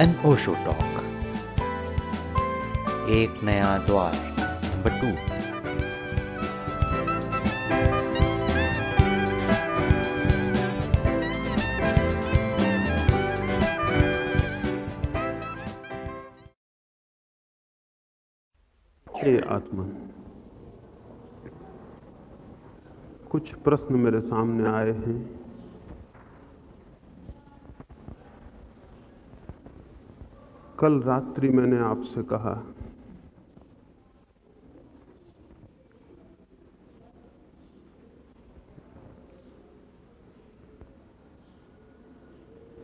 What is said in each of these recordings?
N Osho talk एक नया द्वार बटू हे आत्मा, कुछ प्रश्न मेरे सामने आए हैं। कल रात्रि मैंने आपसे कहा,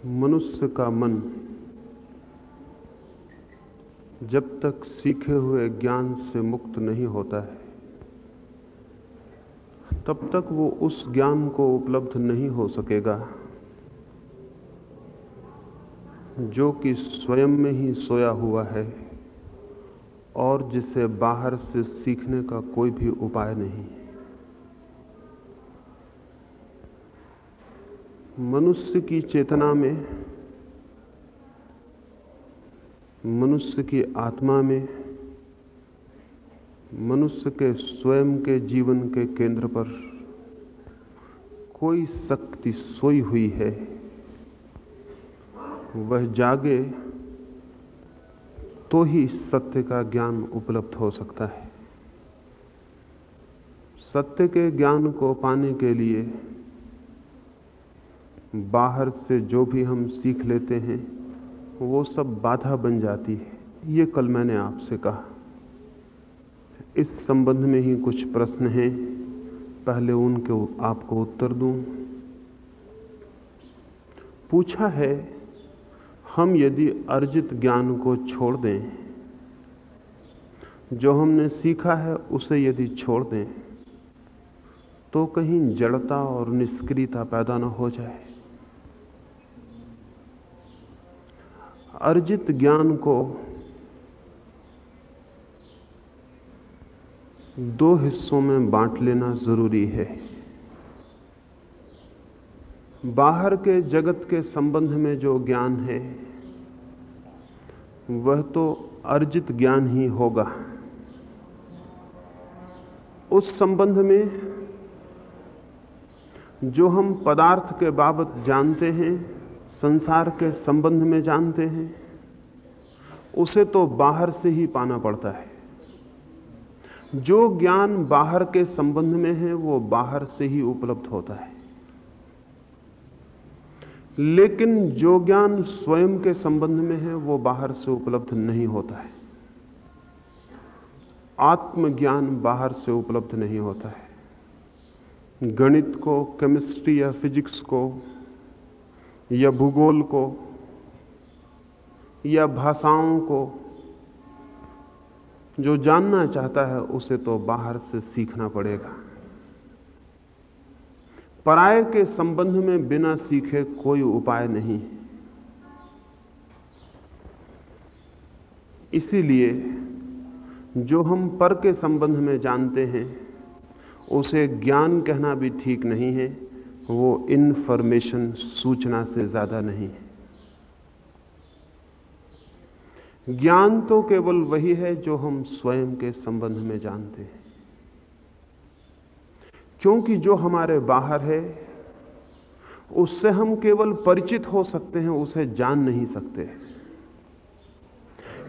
मनुष्य का मन जब तक सीखे हुए ज्ञान से मुक्त नहीं होता है, तब तक वो उस ज्ञान को उपलब्ध नहीं हो सकेगा। जो कि स्वयं में ही सोया हुआ है और जिसे बाहर से सीखने का कोई भी उपाय नहीं मनुष्य की चेतना में, मनुष्य की आत्मा में, मनुष्य के स्वयं के जीवन के केंद्र पर कोई शक्ति सोई हुई है। वह जागे तो ही सत्य का ज्ञान उपलब्ध हो सकता है। सत्य के ज्ञान को पाने के लिए बाहर से जो भी हम सीख लेते हैं, वो सब बाधा बन जाती है। ये कल मैंने आपसे कहा। इस संबंध में ही कुछ प्रश्न हैं। पहले उनके आपको उत्तर दूँ। पूछा है हम यदि अर्जित ज्ञान को छोड़ दें, जो हमने सीखा है उसे यदि छोड़ दें तो कहीं जड़ता और निष्क्रियता पैदा न हो जाए। अर्जित ज्ञान को दो हिस्सों में बांट लेना ज़रूरी है। बाहर के जगत के संबंध में जो ज्ञान है वह तो अर्जित ज्ञान ही होगा। उस संबंध में जो हम पदार्थ के बाबत जानते हैं, संसार के संबंध में जानते हैं, उसे तो बाहर से ही पाना पड़ता है। जो ज्ञान बाहर के संबंध में है, वो बाहर से ही उपलब्ध होता है। लेकिन जो ज्ञान स्वयं के संबंध में है, वो बाहर से उपलब्ध नहीं होता है। आत्मज्ञान बाहर से उपलब्ध नहीं होता है। गणित को, केमिस्ट्री या फिजिक्स को, या भूगोल को, या भाषाओं को, जो जानना चाहता है, उसे तो बाहर से सीखना पड़ेगा। पराय के संबंध में बिना सीखे कोई उपाय नहीं इसीलिए जो हम पर के संबंध में जानते हैं, उसे ज्ञान कहना भी ठीक नहीं है, वो इन्फॉर्मेशन सूचना से ज़्यादा नहीं है। ज्ञान तो केवल वही है जो हम स्वयं के संबंध में जानते हैं। क्योंकि जो हमारे बाहर है, उससे हम केवल परिचित हो सकते हैं, उसे जान नहीं सकते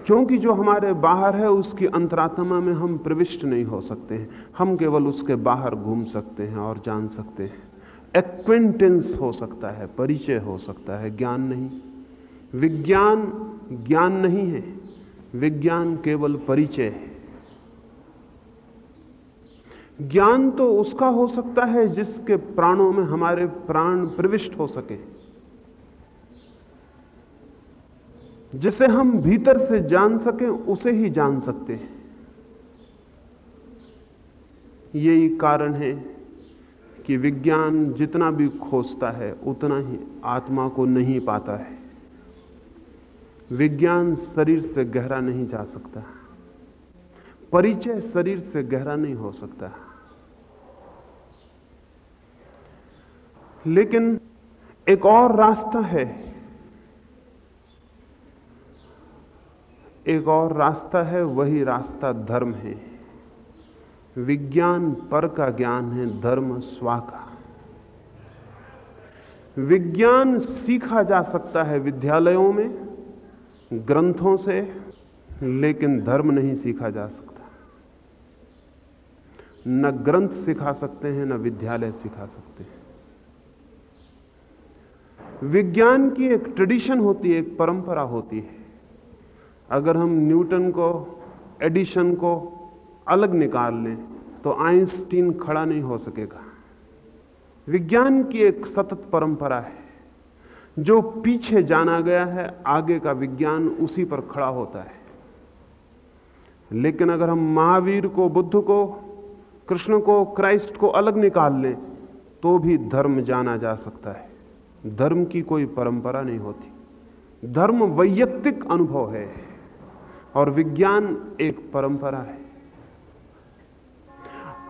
क्योंकि जो हमारे बाहर है, उसकी अंतरात्मा में हम प्रविष्ट नहीं हो सकते हैं। हम केवल उसके बाहर घूम सकते हैं और जान सकते हैं। एक्विंटेंस हो सकता है, परिचय हो सकता है, ज्ञान नहीं। विज्ञान ज्ञान नहीं है। विज्ञान केवल परिचय है। ज्ञान तो उसका हो सकता है जिसके प्राणों में हमारे प्राण प्रविष्ट हो सके। जिसे हम भीतर से जान सकें, उसे ही जान सकते हैं। यही कारण है कि विज्ञान जितना भी खोजता है, उतना ही आत्मा को नहीं पाता है। विज्ञान शरीर से गहरा नहीं जा सकता। परिचय शरीर से गहरा नहीं हो सकता। लेकिन एक और रास्ता है। एक और रास्ता है, वही रास्ता धर्म है। विज्ञान पर का ज्ञान है, धर्म स्वा का। विज्ञान सीखा जा सकता है विद्यालयों में, ग्रंथों से, लेकिन धर्म नहीं सीखा जा सकता। न ग्रंथ सिखा सकते हैं, न विद्यालय सिखा सकते हैं। विज्ञान की एक ट्रेडिशन होती है, एक परंपरा होती है। अगर हम न्यूटन को, एडिशन को अलग निकाल लें तो आइंस्टीन खड़ा नहीं हो सकेगा। विज्ञान की एक सतत परंपरा है। जो पीछे जाना गया है, आगे का विज्ञान उसी पर खड़ा होता है। लेकिन अगर हम महावीर को, बुद्ध को, कृष्ण को, क्राइस्ट को अलग निकाल लें तो भी धर्म जाना जा सकता है। धर्म की कोई परंपरा नहीं होती। धर्म वैयक्तिक अनुभव है और विज्ञान एक परंपरा है।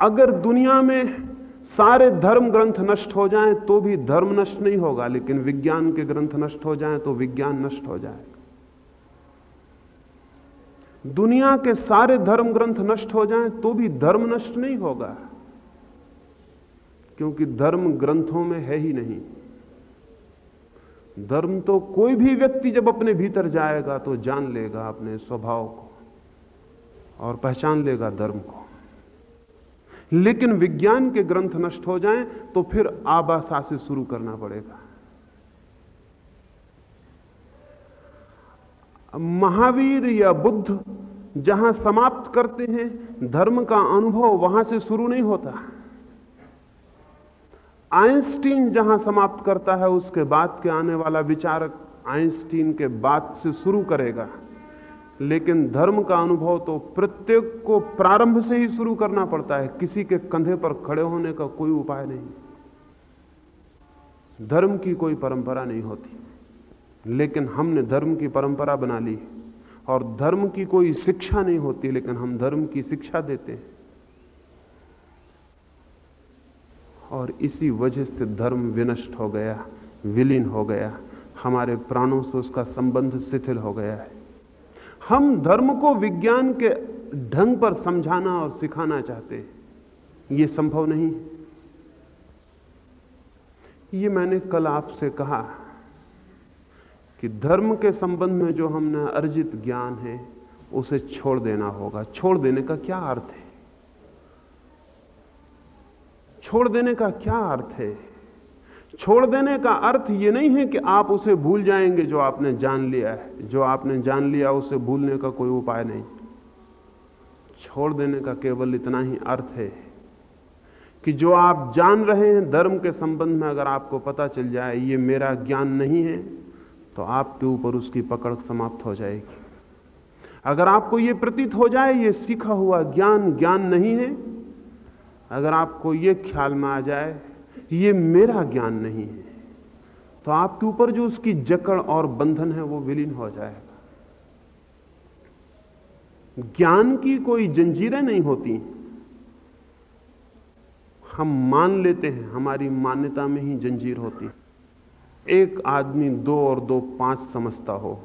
अगर दुनिया में सारे धर्म ग्रंथ नष्ट हो जाएँ तो भी धर्म नष्ट नहीं होगा, लेकिन विज्ञान के ग्रंथ नष्ट हो जाएँ तो विज्ञान नष्ट हो जाएगा। दुनिया के सारे धर्म ग्रंथ नष्ट हो जाएँ तो भी धर्म नष्ट नहीं होगा, क्योंकि धर्म ग्रंथों में है ही नहीं। धर्म तो कोई भी व्यक्ति जब अपने भीतर जाएगा तो जान लेगा अपने स्वभाव को और पहचान लेगा धर्म को। लेकिन विज्ञान के ग्रंथ नष्ट हो जाएँ तो फिर आबासा से शुरू करना पड़ेगा। महावीर या बुद्ध जहाँ समाप्त करते हैं, धर्म का अनुभव वहाँ से शुरू नहीं होता। आइंस्टीन जहाँ समाप्त करता है, उसके बाद के आने वाला विचारक आइंस्टीन के बाद से शुरू करेगा। लेकिन धर्म का अनुभव तो प्रत्येक को प्रारंभ से ही शुरू करना पड़ता है। किसी के कंधे पर खड़े होने का कोई उपाय नहीं। धर्म की कोई परंपरा नहीं होती। लेकिन हमने धर्म की परंपरा बना ली और धर्म की कोई शिक्षा नहीं होती, लेकिन हम धर्म की शिक्षा देते हैं। और इसी वजह से धर्म विनष्ट हो गया, विलीन हो गया। हमारे प्राणों से उसका संबंध शिथिल हो गया है। हम धर्म को विज्ञान के ढंग पर समझाना और सिखाना चाहते हैं। यह संभव नहीं ये मैंने कल आपसे कहा कि धर्म के संबंध में जो हमने अर्जित ज्ञान है, उसे छोड़ देना होगा। छोड़ देने का क्या अर्थ है? छोड़ देने का क्या अर्थ है? छोड़ देने का अर्थ यह नहीं है कि आप उसे भूल जाएँगे जो आपने जान लिया है। जो आपने जान लिया, उसे भूलने का कोई उपाय नहीं। छोड़ देने का केवल इतना ही अर्थ है कि जो आप जान रहे हैं धर्म के संबंध में, अगर आपको पता चल जाए ये मेरा ज्ञान नहीं है तो आपके ऊपर उसकी पकड़ समाप्त हो जाएगी। अगर आपको यह प्रतीत हो जाए, ये सीखा हुआ ज्ञान ज्ञान नहीं है अगर आपको यह ख्याल में आ जाए ये मेरा ज्ञान नहीं है तो आपके ऊपर जो उसकी जकड़ और बंधन है, वो विलीन हो जाएगा। ज्ञान की कोई जंजीरें नहीं होती हम मान लेते हैं, हमारी मान्यता में ही जंजीर होती एक आदमी दो और दो पाँच समझता हो,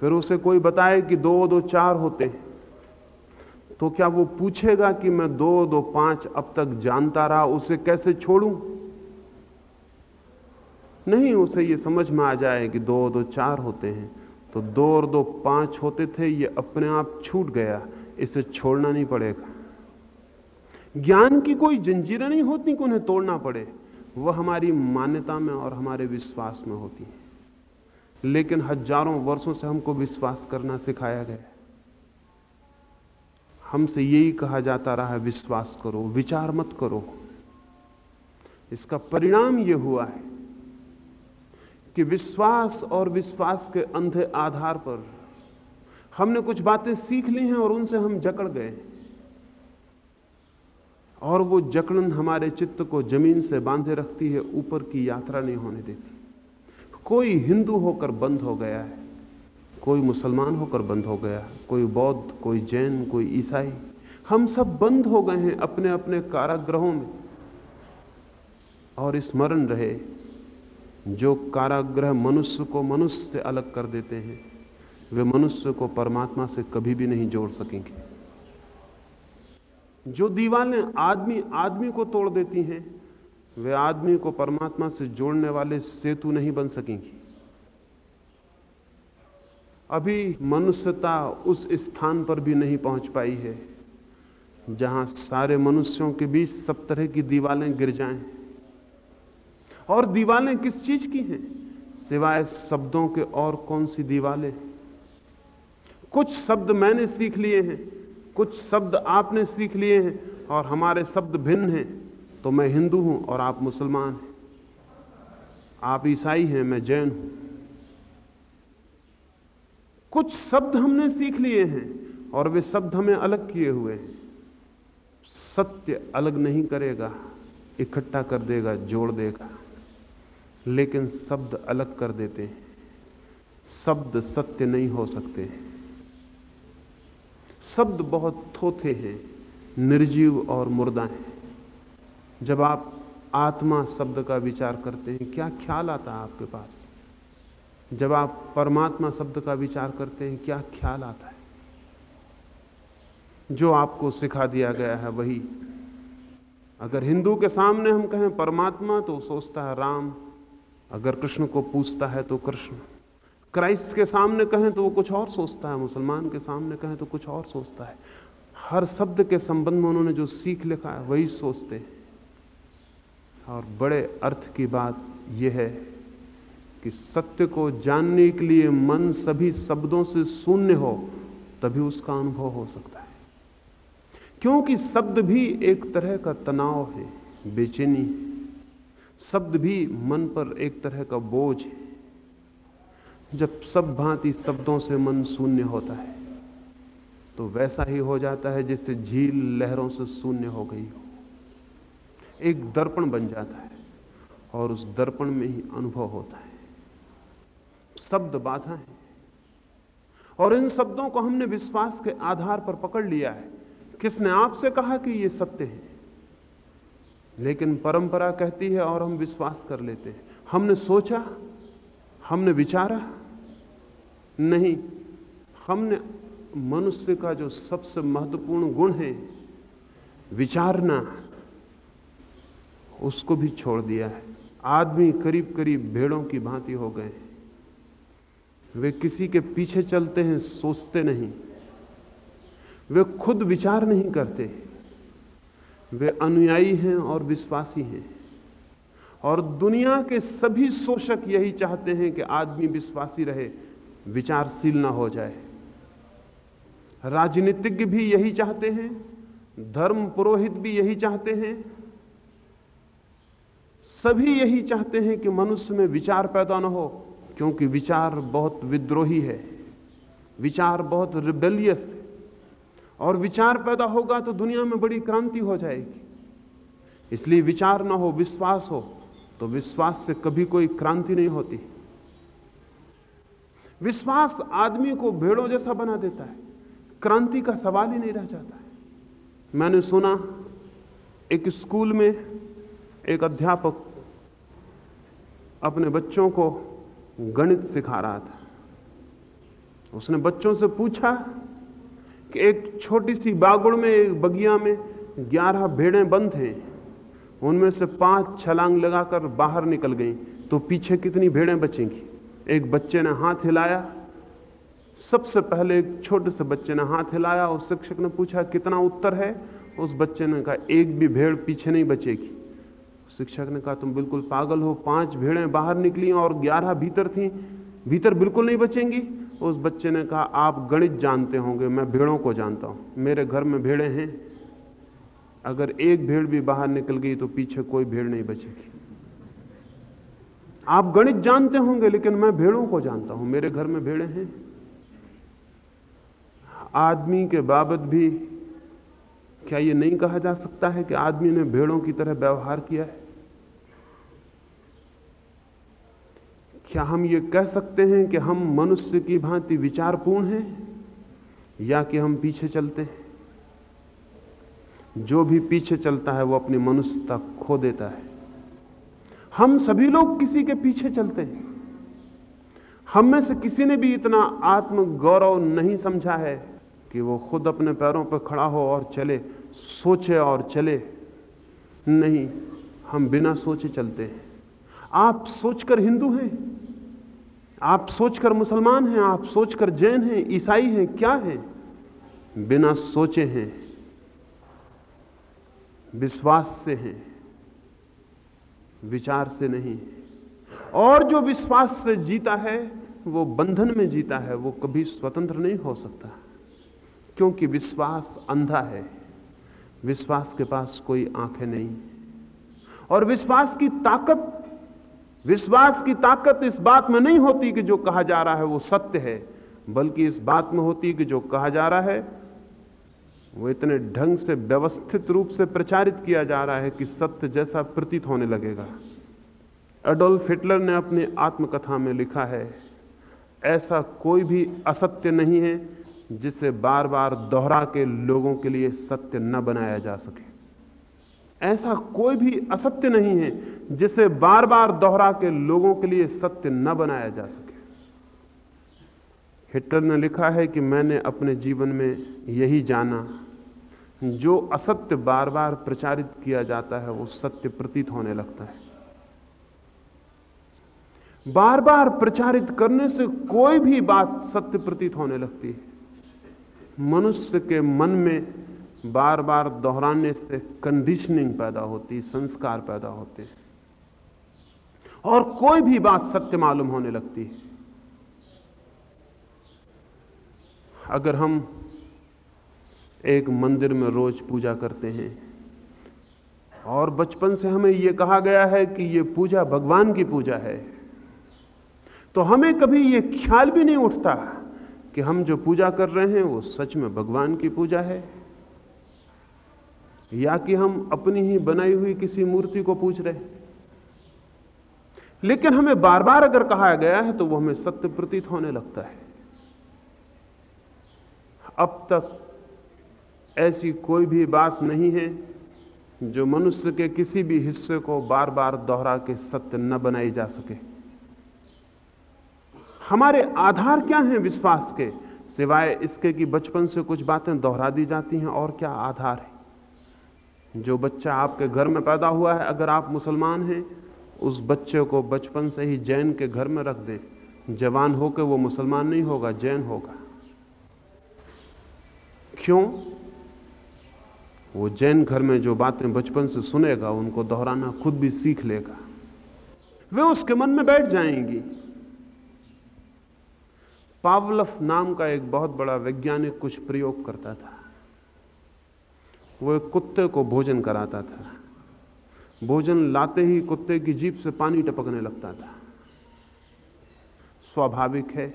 फिर उसे कोई बताए कि दो दो, चार होते हैं। तो क्या वो पूछेगा कि मैं दो दो, पाँच अब तक जानता रहा, उसे कैसे छोड़ूं? नहीं, उसे ये समझ में आ जाए कि दो दो, चार होते हैं। तो दो और दो, पाँच होते थे, ये अपने आप छूट गया। इसे छोड़ना नहीं पड़ेगा। ज्ञान की कोई जंजीरें नहीं होती कि उन्हें तोड़ना पड़े। वह हमारी मान्यता में और हमारे विश्वास में होती है। लेकिन हज़ारों वर्षों से हमको विश्वास करना सिखाया गया हमसे यही कहा जाता रहा विश्वास करो, विचार मत करो। इसका परिणाम यह हुआ है कि विश्वास और विश्वास के अंधे आधार पर हमने कुछ बातें सीख ली हैं और उनसे हम जकड़ गए और वो जकड़न हमारे चित्त को ज़मीन से बांधे रखती है, ऊपर की यात्रा नहीं होने देती। कोई हिंदू होकर बंद हो गया है। कोई मुसलमान होकर बंद हो गया, कोई बौद्ध, कोई जैन, कोई ईसाई, हम सब बंद हो गए हैं अपने अपने कारागृहों में। और स्मरण रहे, जो कारागृह मनुष्य को मनुष्य से अलग कर देते हैं, वे मनुष्य को परमात्मा से कभी भी नहीं जोड़ सकेंगे। जो दीवालें आदमी आदमी को तोड़ देती हैं, वे आदमी को परमात्मा से जोड़ने वाले सेतु नहीं बन सकेंगी। अभी मनुष्यता उस स्थान पर भी नहीं पहुँच पाई है, जहाँ सारे मनुष्यों के बीच सब तरह की दीवालें गिर जाएँ। और दीवालें किस चीज़ की हैं? सिवाय शब्दों के और कौन सी दीवालें कुछ शब्द मैंने सीख लिए हैं, कुछ शब्द आपने सीख लिए हैं, और हमारे शब्द भिन्न हैं। तो मैं हिंदू हूँ और आप मुसलमान हैं। आप ईसाई हैं, मैं जैन हूँ। कुछ शब्द हमने सीख लिए हैं और वे शब्द हमें अलग किए हुए हैं। सत्य अलग नहीं करेगा, इकट्ठा कर देगा, जोड़ देगा, लेकिन शब्द अलग कर देते हैं। शब्द सत्य नहीं हो सकते। शब्द बहुत थोथे हैं, निर्जीव और मुर्दा हैं। जब आप आत्मा शब्द का विचार करते हैं, क्या ख्याल आता है आपके पास? जब आप परमात्मा शब्द का विचार करते हैं, क्या ख्याल आता है? जो आपको सिखा दिया गया है वही। अगर हिंदू के सामने हम कहें परमात्मा तो सोचता है राम। अगर कृष्ण को पूछता है तो कृष्ण। क्राइस्ट के सामने कहें तो वो कुछ और सोचता है। मुसलमान के सामने कहें तो कुछ और सोचता है। हर शब्द के संबंध में उन्होंने जो सीख लिखा है, वही सोचते हैं। और बड़े अर्थ की बात यह है कि सत्य को जानने के लिए मन सभी शब्दों से शून्य हो, तभी उसका अनुभव हो सकता है। क्योंकि शब्द भी एक तरह का तनाव है, बेचैनी शब्द भी मन पर एक तरह का बोझ है। जब सब भांति शब्दों से मन शून्य होता है तो वैसा ही हो जाता है जैसे झील लहरों से शून्य हो गई हो। एक दर्पण बन जाता है और उस दर्पण में ही अनुभव होता है। शब्द बाधा है। और इन शब्दों को हमने विश्वास के आधार पर पकड़ लिया है। किसने आपसे कहा कि ये सत्य है? लेकिन परंपरा कहती है और हम विश्वास कर लेते हैं। हमने सोचा, हमने विचारा, नहीं, हमने मनुष्य का जो सबसे महत्वपूर्ण गुण है, विचारना, उसको भी छोड़ दिया है। आदमी करीब करीब भेड़ों की भांति हो गए वे किसी के पीछे चलते हैं, सोचते नहीं। वे खुद विचार नहीं करते। वे अनुयायी हैं और विश्वासी हैं। और दुनिया के सभी शोषक यही चाहते हैं कि आदमी विश्वासी रहे, विचारशील ना हो जाए। राजनीतिज्ञ भी यही चाहते हैं, धर्म पुरोहित भी यही चाहते हैं। सभी यही चाहते हैं कि मनुष्य में विचार पैदा ना हो क्योंकि विचार बहुत विद्रोही है, विचार बहुत रिबेलियस है। और विचार पैदा होगा तो दुनिया में बड़ी क्रांति हो जाएगी। इसलिए विचार ना हो, विश्वास हो तो विश्वास से कभी कोई क्रांति नहीं होती। विश्वास आदमी को भेड़ों जैसा बना देता है, क्रांति का सवाल ही नहीं रह जाता है। मैंने सुना, एक स्कूल में एक अध्यापक अपने बच्चों को गणित सिखा रहा था। उसने बच्चों से पूछा कि एक छोटी सी बागुड़ में, एक बगिया में ग्यारह भेड़ें बंद हैं। उनमें से पाँच छलांग लगाकर बाहर निकल गई। तो पीछे कितनी भेड़ें बचेंगी? एक बच्चे ने हाथ हिलाया। सबसे पहले एक छोटे से बच्चे ने हाथ हिलाया। उस शिक्षक ने पूछा, कितना उत्तर है? उस बच्चे ने कहा, एक भी भेड़ पीछे नहीं बचेगी। शिक्षक ने कहा, तुम बिल्कुल पागल हो। पाँच भेड़ें बाहर निकली और ग्यारह भीतर थी। भीतर बिल्कुल नहीं बचेंगी। उस बच्चे ने कहा, आप गणित जानते होंगे, मैं भेड़ों को जानता हूँ। मेरे घर में भेड़ें हैं। अगर एक भेड़ भी बाहर निकल गई तो पीछे कोई भेड़ नहीं बचेगी। आप गणित जानते होंगे, लेकिन मैं भेड़ों को जानता हूँ। मेरे घर में भेड़ें हैं। आदमी के बाबत भी क्या यह नहीं कहा जा सकता है कि आदमी ने भेड़ों की तरह व्यवहार किया है? क्या हम ये कह सकते हैं कि हम मनुष्य की भांति विचारपूर्ण हैं? या कि हम पीछे चलते हैं? जो भी पीछे चलता है, वो अपनी मनुष्यता खो देता है। हम सभी लोग किसी के पीछे चलते हैं। हम में से किसी ने भी इतना आत्म गौरव नहीं समझा है कि वो खुद अपने पैरों पर खड़ा हो और चले, सोचे और चले। नहीं, हम बिना सोचे चलते हैं। आप सोचकर हिंदू हैं। आप सोचकर मुसलमान हैं, आप सोचकर जैन हैं, ईसाई हैं, क्या हैं? बिना सोचे हैं, विश्वास से हैं, विचार से नहीं और जो विश्वास से जीता है, वो बंधन में जीता है, वो कभी स्वतंत्र नहीं हो सकता। क्योंकि विश्वास अंधा है, विश्वास के पास कोई आँखें नहीं। और विश्वास की ताकत विश्वास की ताकत इस बात में नहीं होती कि जो कहा जा रहा है वो सत्य है, बल्कि इस बात में होती कि जो कहा जा रहा है, वो इतने ढंग से व्यवस्थित रूप से प्रचारित किया जा रहा है कि सत्य जैसा प्रतीत होने लगेगा। एडोल्फ हिटलर ने अपनी आत्मकथा में लिखा है, ऐसा कोई भी असत्य नहीं है जिसे बार बार दोहरा के लोगों के लिए सत्य न बनाया जा सके। ऐसा कोई भी असत्य नहीं है जिसे बार बार दोहरा के लोगों के लिए सत्य न बनाया जा सके। हिटलर ने लिखा है कि मैंने अपने जीवन में यही जाना, जो असत्य बार बार प्रचारित किया जाता है, वो सत्य प्रतीत होने लगता है। बार बार प्रचारित करने से कोई भी बात सत्य प्रतीत होने लगती है। मनुष्य के मन में बार बार दोहराने से कंडीशनिंग पैदा होती, संस्कार पैदा होते। और कोई भी बात सत्य मालूम होने लगती है। अगर हम एक मंदिर में रोज पूजा करते हैं, और बचपन से हमें यह कहा गया है कि यह पूजा भगवान की पूजा है तो हमें कभी यह ख्याल भी नहीं उठता कि हम जो पूजा कर रहे हैं वो सच में भगवान की पूजा है। या कि हम अपनी ही बनाई हुई किसी मूर्ति को पूछ रहे लेकिन हमें बार बार अगर कहा गया है तो वो हमें सत्य प्रतीत होने लगता है। अब तक ऐसी कोई भी बात नहीं है, जो मनुष्य के किसी भी हिस्से को बार बार दोहरा के सत्य न बनाई जा सके। हमारे आधार क्या हैं विश्वास के, सिवाय इसके कि बचपन से कुछ बातें दोहरा दी जाती हैं, और क्या आधार है? जो बच्चा आपके घर में पैदा हुआ है, अगर आप मुसलमान हैं, उस बच्चे को बचपन से ही जैन के घर में रख दें। जवान होकर वो मुसलमान नहीं होगा, जैन होगा। क्यों? वो जैन घर में जो बातें बचपन से सुनेगा, उनको दोहराना खुद भी सीख लेगा। वे उसके मन में बैठ जाएँगी। पावलफ नाम का एक बहुत बड़ा वैज्ञानिक कुछ प्रयोग करता था। वो एक कुत्ते को भोजन कराता था। भोजन लाते ही कुत्ते की जीप से पानी टपकने लगता था। स्वाभाविक है।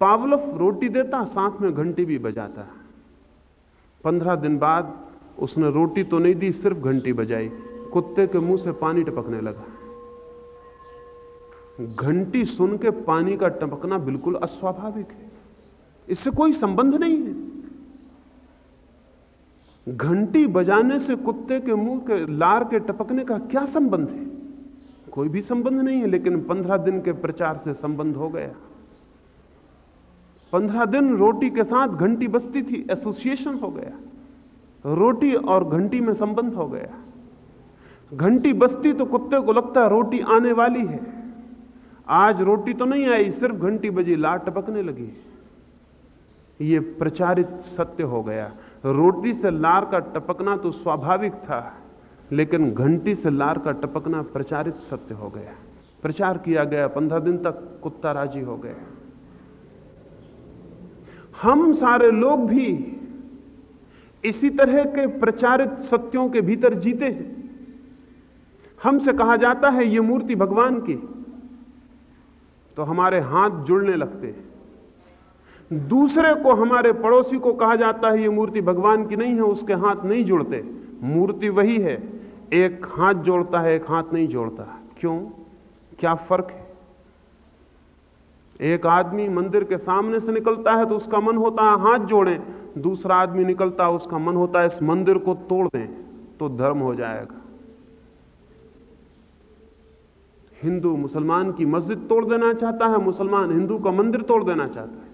पावलफ रोटी देता, साथ में घंटी भी बजाता। पंद्रह दिन बाद उसने रोटी तो नहीं दी, सिर्फ़ घंटी बजाई। कुत्ते के मुँह से पानी टपकने लगा। घंटी सुन के पानी का टपकना बिल्कुल अस्वाभाविक है। इससे कोई संबंध नहीं है। घंटी बजाने से कुत्ते के मुँह के लार के टपकने का क्या संबंध है? कोई भी संबंध नहीं है, लेकिन पंद्रह दिन के प्रचार से संबंध हो गया। पंद्रह दिन रोटी के साथ घंटी बजती थी एसोसिएशन हो गया। रोटी और घंटी में संबंध हो गया। घंटी बजती तो कुत्ते को लगता रोटी आने वाली है। आज रोटी तो नहीं आई, सिर्फ़ घंटी बजी, लार टपकने लगी। ये प्रचारित सत्य हो गया। रोटी से लार का टपकना तो स्वाभाविक था, लेकिन घंटी से लार का टपकना प्रचारित सत्य हो गया। प्रचार किया गया, पंद्रह दिन तक कुत्ता राज़ी हो गया। हम सारे लोग भी इसी तरह के प्रचारित सत्यों के भीतर जीते हैं। हमसे कहा जाता है यह मूर्ति भगवान की। तो हमारे हाथ जुड़ने लगते हैं। दूसरे को हमारे पड़ोसी को कहा जाता है, ये मूर्ति भगवान की नहीं है, उसके हाथ नहीं जुड़ते। मूर्ति वही है, एक हाथ जोड़ता है, एक हाथ नहीं जोड़ता। क्यों? क्या फ़र्क है? एक आदमी मंदिर के सामने से निकलता है तो उसका मन होता है हाथ जोड़ें, दूसरा आदमी निकलता है, उसका मन होता है इस मंदिर को तोड़ दें तो धर्म हो जाएगा। हिंदू मुसलमान की मस्जिद तोड़ देना चाहता है, मुसलमान हिंदू का मंदिर तोड़ देना चाहता है।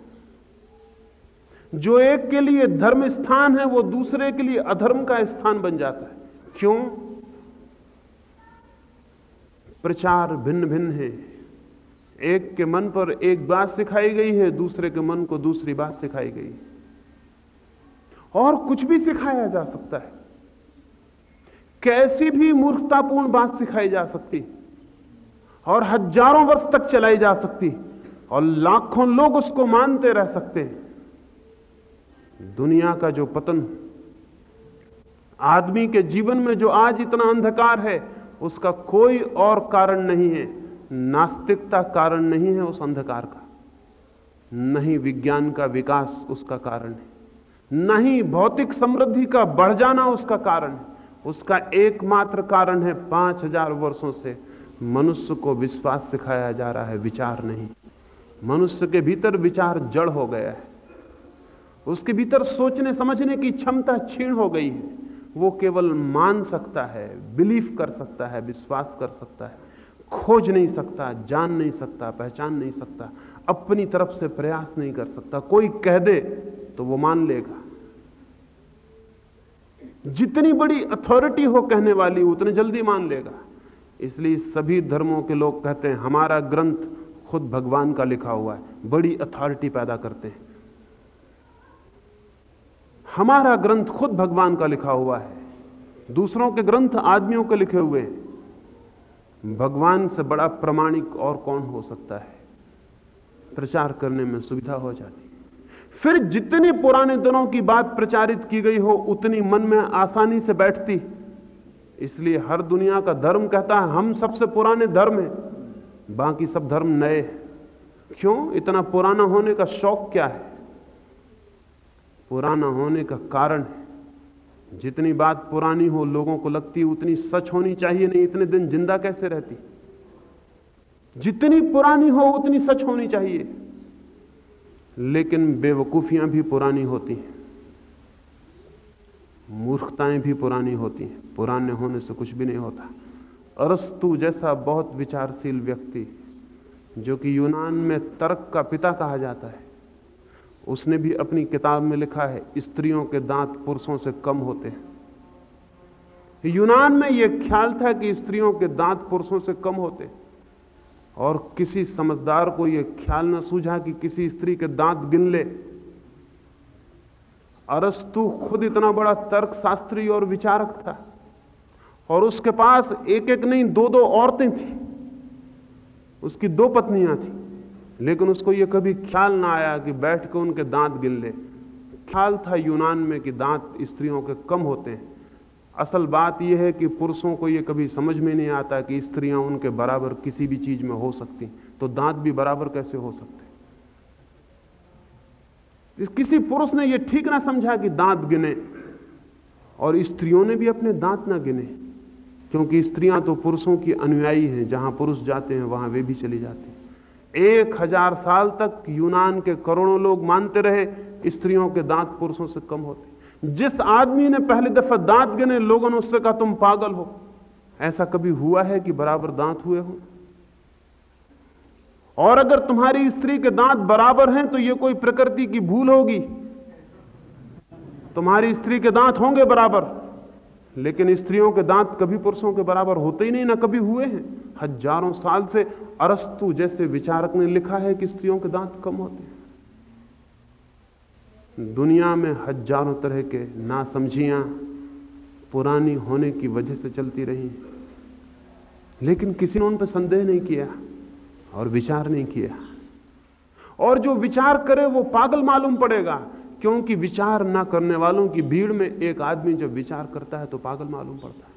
जो एक के लिए धर्म स्थान है, वो दूसरे के लिए अधर्म का स्थान बन जाता है। क्यों? प्रचार भिन्न भिन्न है। एक के मन पर एक बात सिखाई गई है, दूसरे के मन को दूसरी बात सिखाई गई और कुछ भी सिखाया जा सकता है। कैसी भी मूर्खतापूर्ण बात सिखाई जा सकती और हज़ारों वर्ष तक चलाई जा सकती और लाखों लोग उसको मानते रह सकते हैं। दुनिया का जो पतन, आदमी के जीवन में जो आज इतना अंधकार है, उसका कोई और कारण नहीं है। नास्तिकता कारण नहीं है उस अंधकार का। नहीं विज्ञान का विकास उसका कारण है। नहीं भौतिक समृद्धि का बढ़ जाना उसका कारण है। उसका एकमात्र कारण है पाँच हज़ार वर्षों से मनुष्य को विश्वास सिखाया जा रहा है, विचार नहीं। मनुष्य के भीतर विचार जड़ हो गया है। उसके भीतर सोचने, समझने की क्षमता क्षीण हो गई है। वो केवल मान सकता है, बिलीव कर सकता है, विश्वास कर सकता है, खोज नहीं सकता, जान नहीं सकता, पहचान नहीं सकता, अपनी तरफ़ से प्रयास नहीं कर सकता। कोई कह दे तो वो मान लेगा। जितनी बड़ी अथॉरिटी हो कहने वाली, उतने जल्दी मान लेगा। इसलिए सभी धर्मों के लोग कहते हैं, हमारा ग्रंथ खुद भगवान का लिखा हुआ है, बड़ी अथॉरिटी पैदा करते हैं। हमारा ग्रंथ खुद भगवान का लिखा हुआ है। दूसरों के ग्रंथ आदमियों के लिखे हुए हैं। भगवान से बड़ा प्रमाणिक और कौन हो सकता है? प्रचार करने में सुविधा हो जाती फिर जितनी पुराने दिनों की बात प्रचारित की गई हो, उतनी मन में आसानी से बैठती इसलिए हर दुनिया का धर्म कहता है, हम सबसे पुराने धर्म हैं, बाकी सब धर्म नए हैं। क्यों? इतना पुराना होने का शौक क्या है? पुराना होने का कारण है। जितनी बात पुरानी हो, लोगों को लगती उतनी सच होनी चाहिए, नहीं इतने दिन ज़िंदा कैसे रहती? जितनी पुरानी हो, उतनी सच होनी चाहिए। लेकिन बेवकूफियाँ भी पुरानी होती हैं। मूर्खताएँ भी पुरानी होती हैं। पुराने होने से कुछ भी नहीं होता। अरस्तु जैसा बहुत विचारशील व्यक्ति, जो कि यूनान में तर्क का पिता कहा जाता है उसने भी अपनी किताब में लिखा है, स्त्रियों के दांत पुरुषों से कम होते हैं। यूनान में यह ख्याल था कि स्त्रियों के दांत पुरुषों से कम होते और किसी समझदार को यह ख्याल न सूझा कि किसी स्त्री के दांत गिन ले। अरस्तु खुद इतना बड़ा तर्क शास्त्री और विचारक था। और उसके पास एक एक नहीं दो दो औरतें थी। उसकी दो पत्नियाँ थी। लेकिन उसको यह कभी ख्याल ना आया कि बैठ के उनके दांत गिन ले। ख्याल था यूनान में कि दांत स्त्रियों के कम होते हैं। असल बात यह है कि पुरुषों को यह कभी समझ में नहीं आता कि स्त्रियाँ उनके बराबर किसी भी चीज़ में हो सकती। तो दांत भी बराबर कैसे हो सकते? किसी पुरुष ने यह ठीक ना समझा कि दांत गिने और स्त्रियों ने भी अपने दांत ना गिने। क्योंकि स्त्रियाँ तो पुरुषों की अनुयायी हैं। जहाँ पुरुष जाते हैं, वहाँ वे भी चली जाती हैं। एक हज़ार साल तक यूनान के करोड़ों लोग मानते रहे, स्त्रियों के दांत पुरुषों से कम होते। जिस आदमी ने पहली दफ़ा दांत गिने, लोगों ने उससे कहा, तुम पागल हो। ऐसा कभी हुआ है कि बराबर दांत हुए हो? और अगर तुम्हारी स्त्री के दांत बराबर हैं तो यह कोई प्रकृति की भूल होगी। तुम्हारी स्त्री के दांत होंगे बराबर, लेकिन स्त्रियों के दांत कभी पुरुषों के बराबर होते ही नहीं, ना कभी हुए हैं। हज़ारों साल से अरस्तु जैसे विचारक ने लिखा है कि स्त्रियों के दांत कम होते हैं। दुनिया में हज़ारों तरह के नासमझियाँ पुरानी होने की वजह से चलती रही लेकिन किसी ने उन पर संदेह नहीं किया और विचार नहीं किया। और जो विचार करे वो पागल मालूम पड़ेगा, क्योंकि विचार ना करने वालों की भीड़ में एक आदमी जब विचार करता है तो पागल मालूम पड़ता है।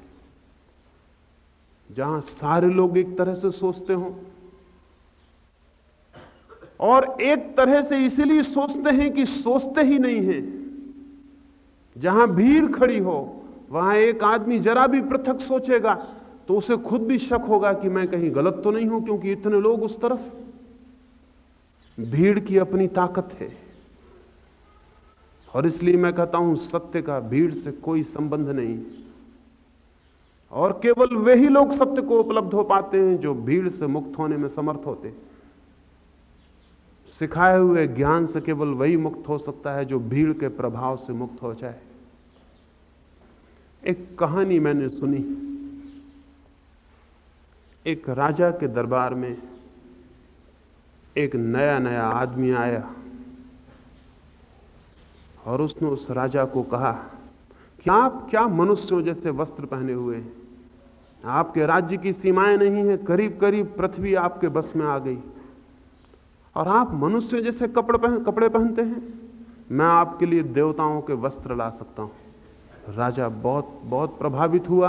जहाँ सारे लोग एक तरह से सोचते हो। और एक तरह से इसलिए सोचते हैं कि सोचते ही नहीं हैं। जहाँ भीड़ खड़ी हो, वहाँ एक आदमी जरा भी पृथक सोचेगा तो उसे खुद भी शक होगा कि मैं कहीं गलत तो नहीं हूँ, क्योंकि इतने लोग उस तरफ़। भीड़ की अपनी ताकत है। और इसलिए मैं कहता हूँ, सत्य का भीड़ से कोई संबंध नहीं। और केवल वे ही लोग सत्य को उपलब्ध हो पाते हैं जो भीड़ से मुक्त होने में समर्थ होते सिखाए हुए ज्ञान से केवल वही मुक्त हो सकता है जो भीड़ के प्रभाव से मुक्त हो जाए। एक कहानी मैंने सुनी। एक राजा के दरबार में एक नया नया आदमी आया और उसने उस राजा को कहा कि आप क्या मनुष्यों जैसे वस्त्र पहने हुए हैं? आपके राज्य की सीमाएँ नहीं है करीब करीब पृथ्वी आपके बस में आ गई। और आप मनुष्य जैसे कपड़े पहन कपड़े पहनते हैं? मैं आपके लिए देवताओं के वस्त्र ला सकता हूँ। राजा बहुत बहुत प्रभावित हुआ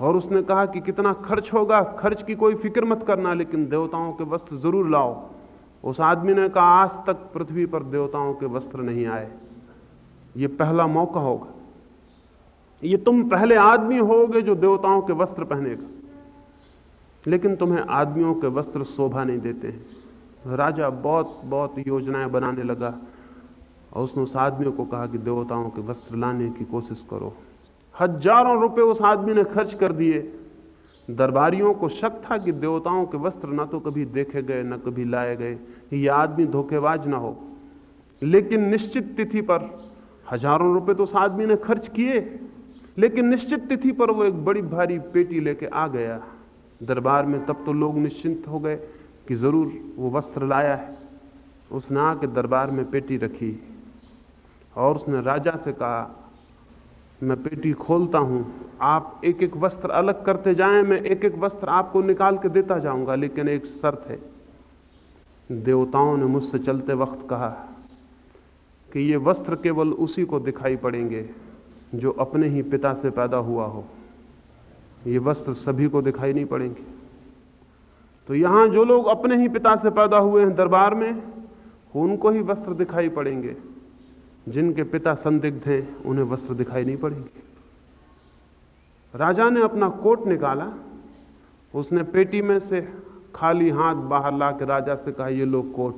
और उसने कहा कि कितना खर्च होगा, खर्च की कोई फ़िक्र मत करना, लेकिन देवताओं के वस्त्र ज़रूर लाओ। उस आदमी ने कहा, आज तक पृथ्वी पर देवताओं के वस्त्र नहीं आए। ये पहला मौका होगा। ये तुम पहले आदमी होगे जो देवताओं के वस्त्र पहनेगा। लेकिन तुम्हें आदमियों के वस्त्र शोभा नहीं देते हैं। राजा बहुत बहुत योजनाएँ बनाने लगा और उसने उस आदमी को कहा कि देवताओं के वस्त्र लाने की कोशिश करो। हज़ारों रुपए उस आदमी ने खर्च कर दिए। दरबारियों को शक था कि देवताओं के वस्त्र ना तो कभी देखे गए, ना कभी लाए गए। ये आदमी धोखेबाज ना हो। लेकिन निश्चित तिथि पर हज़ारों रुपए तो उस आदमी ने खर्च किए, लेकिन निश्चित तिथि पर वो एक बड़ी भारी पेटी लेके आ गया। दरबार में तब तो लोग निश्चिंत हो गए कि ज़रूर वो वस्त्र लाया है। उसने आके दरबार में पेटी रखी और उसने राजा से कहा, मैं पेटी खोलता हूँ, आप एक एक वस्त्र अलग करते जाएँ, मैं एक एक वस्त्र आपको निकाल के देता जाऊँगा, लेकिन एक शर्त है। देवताओं ने मुझसे चलते वक्त कहा कि ये वस्त्र केवल उसी को दिखाई पड़ेंगे जो अपने ही पिता से पैदा हुआ हो। ये वस्त्र सभी को दिखाई नहीं पड़ेंगे। तो यहाँ जो लोग अपने ही पिता से पैदा हुए हैं दरबार में, उनको ही वस्त्र दिखाई पड़ेंगे। जिनके पिता संदिग्ध हैं, उन्हें वस्त्र दिखाई नहीं पड़ेंगे। राजा ने अपना कोट निकाला। उसने पेटी में से खाली हाथ बाहर ला के राजा से कहा, ये लोग कोट,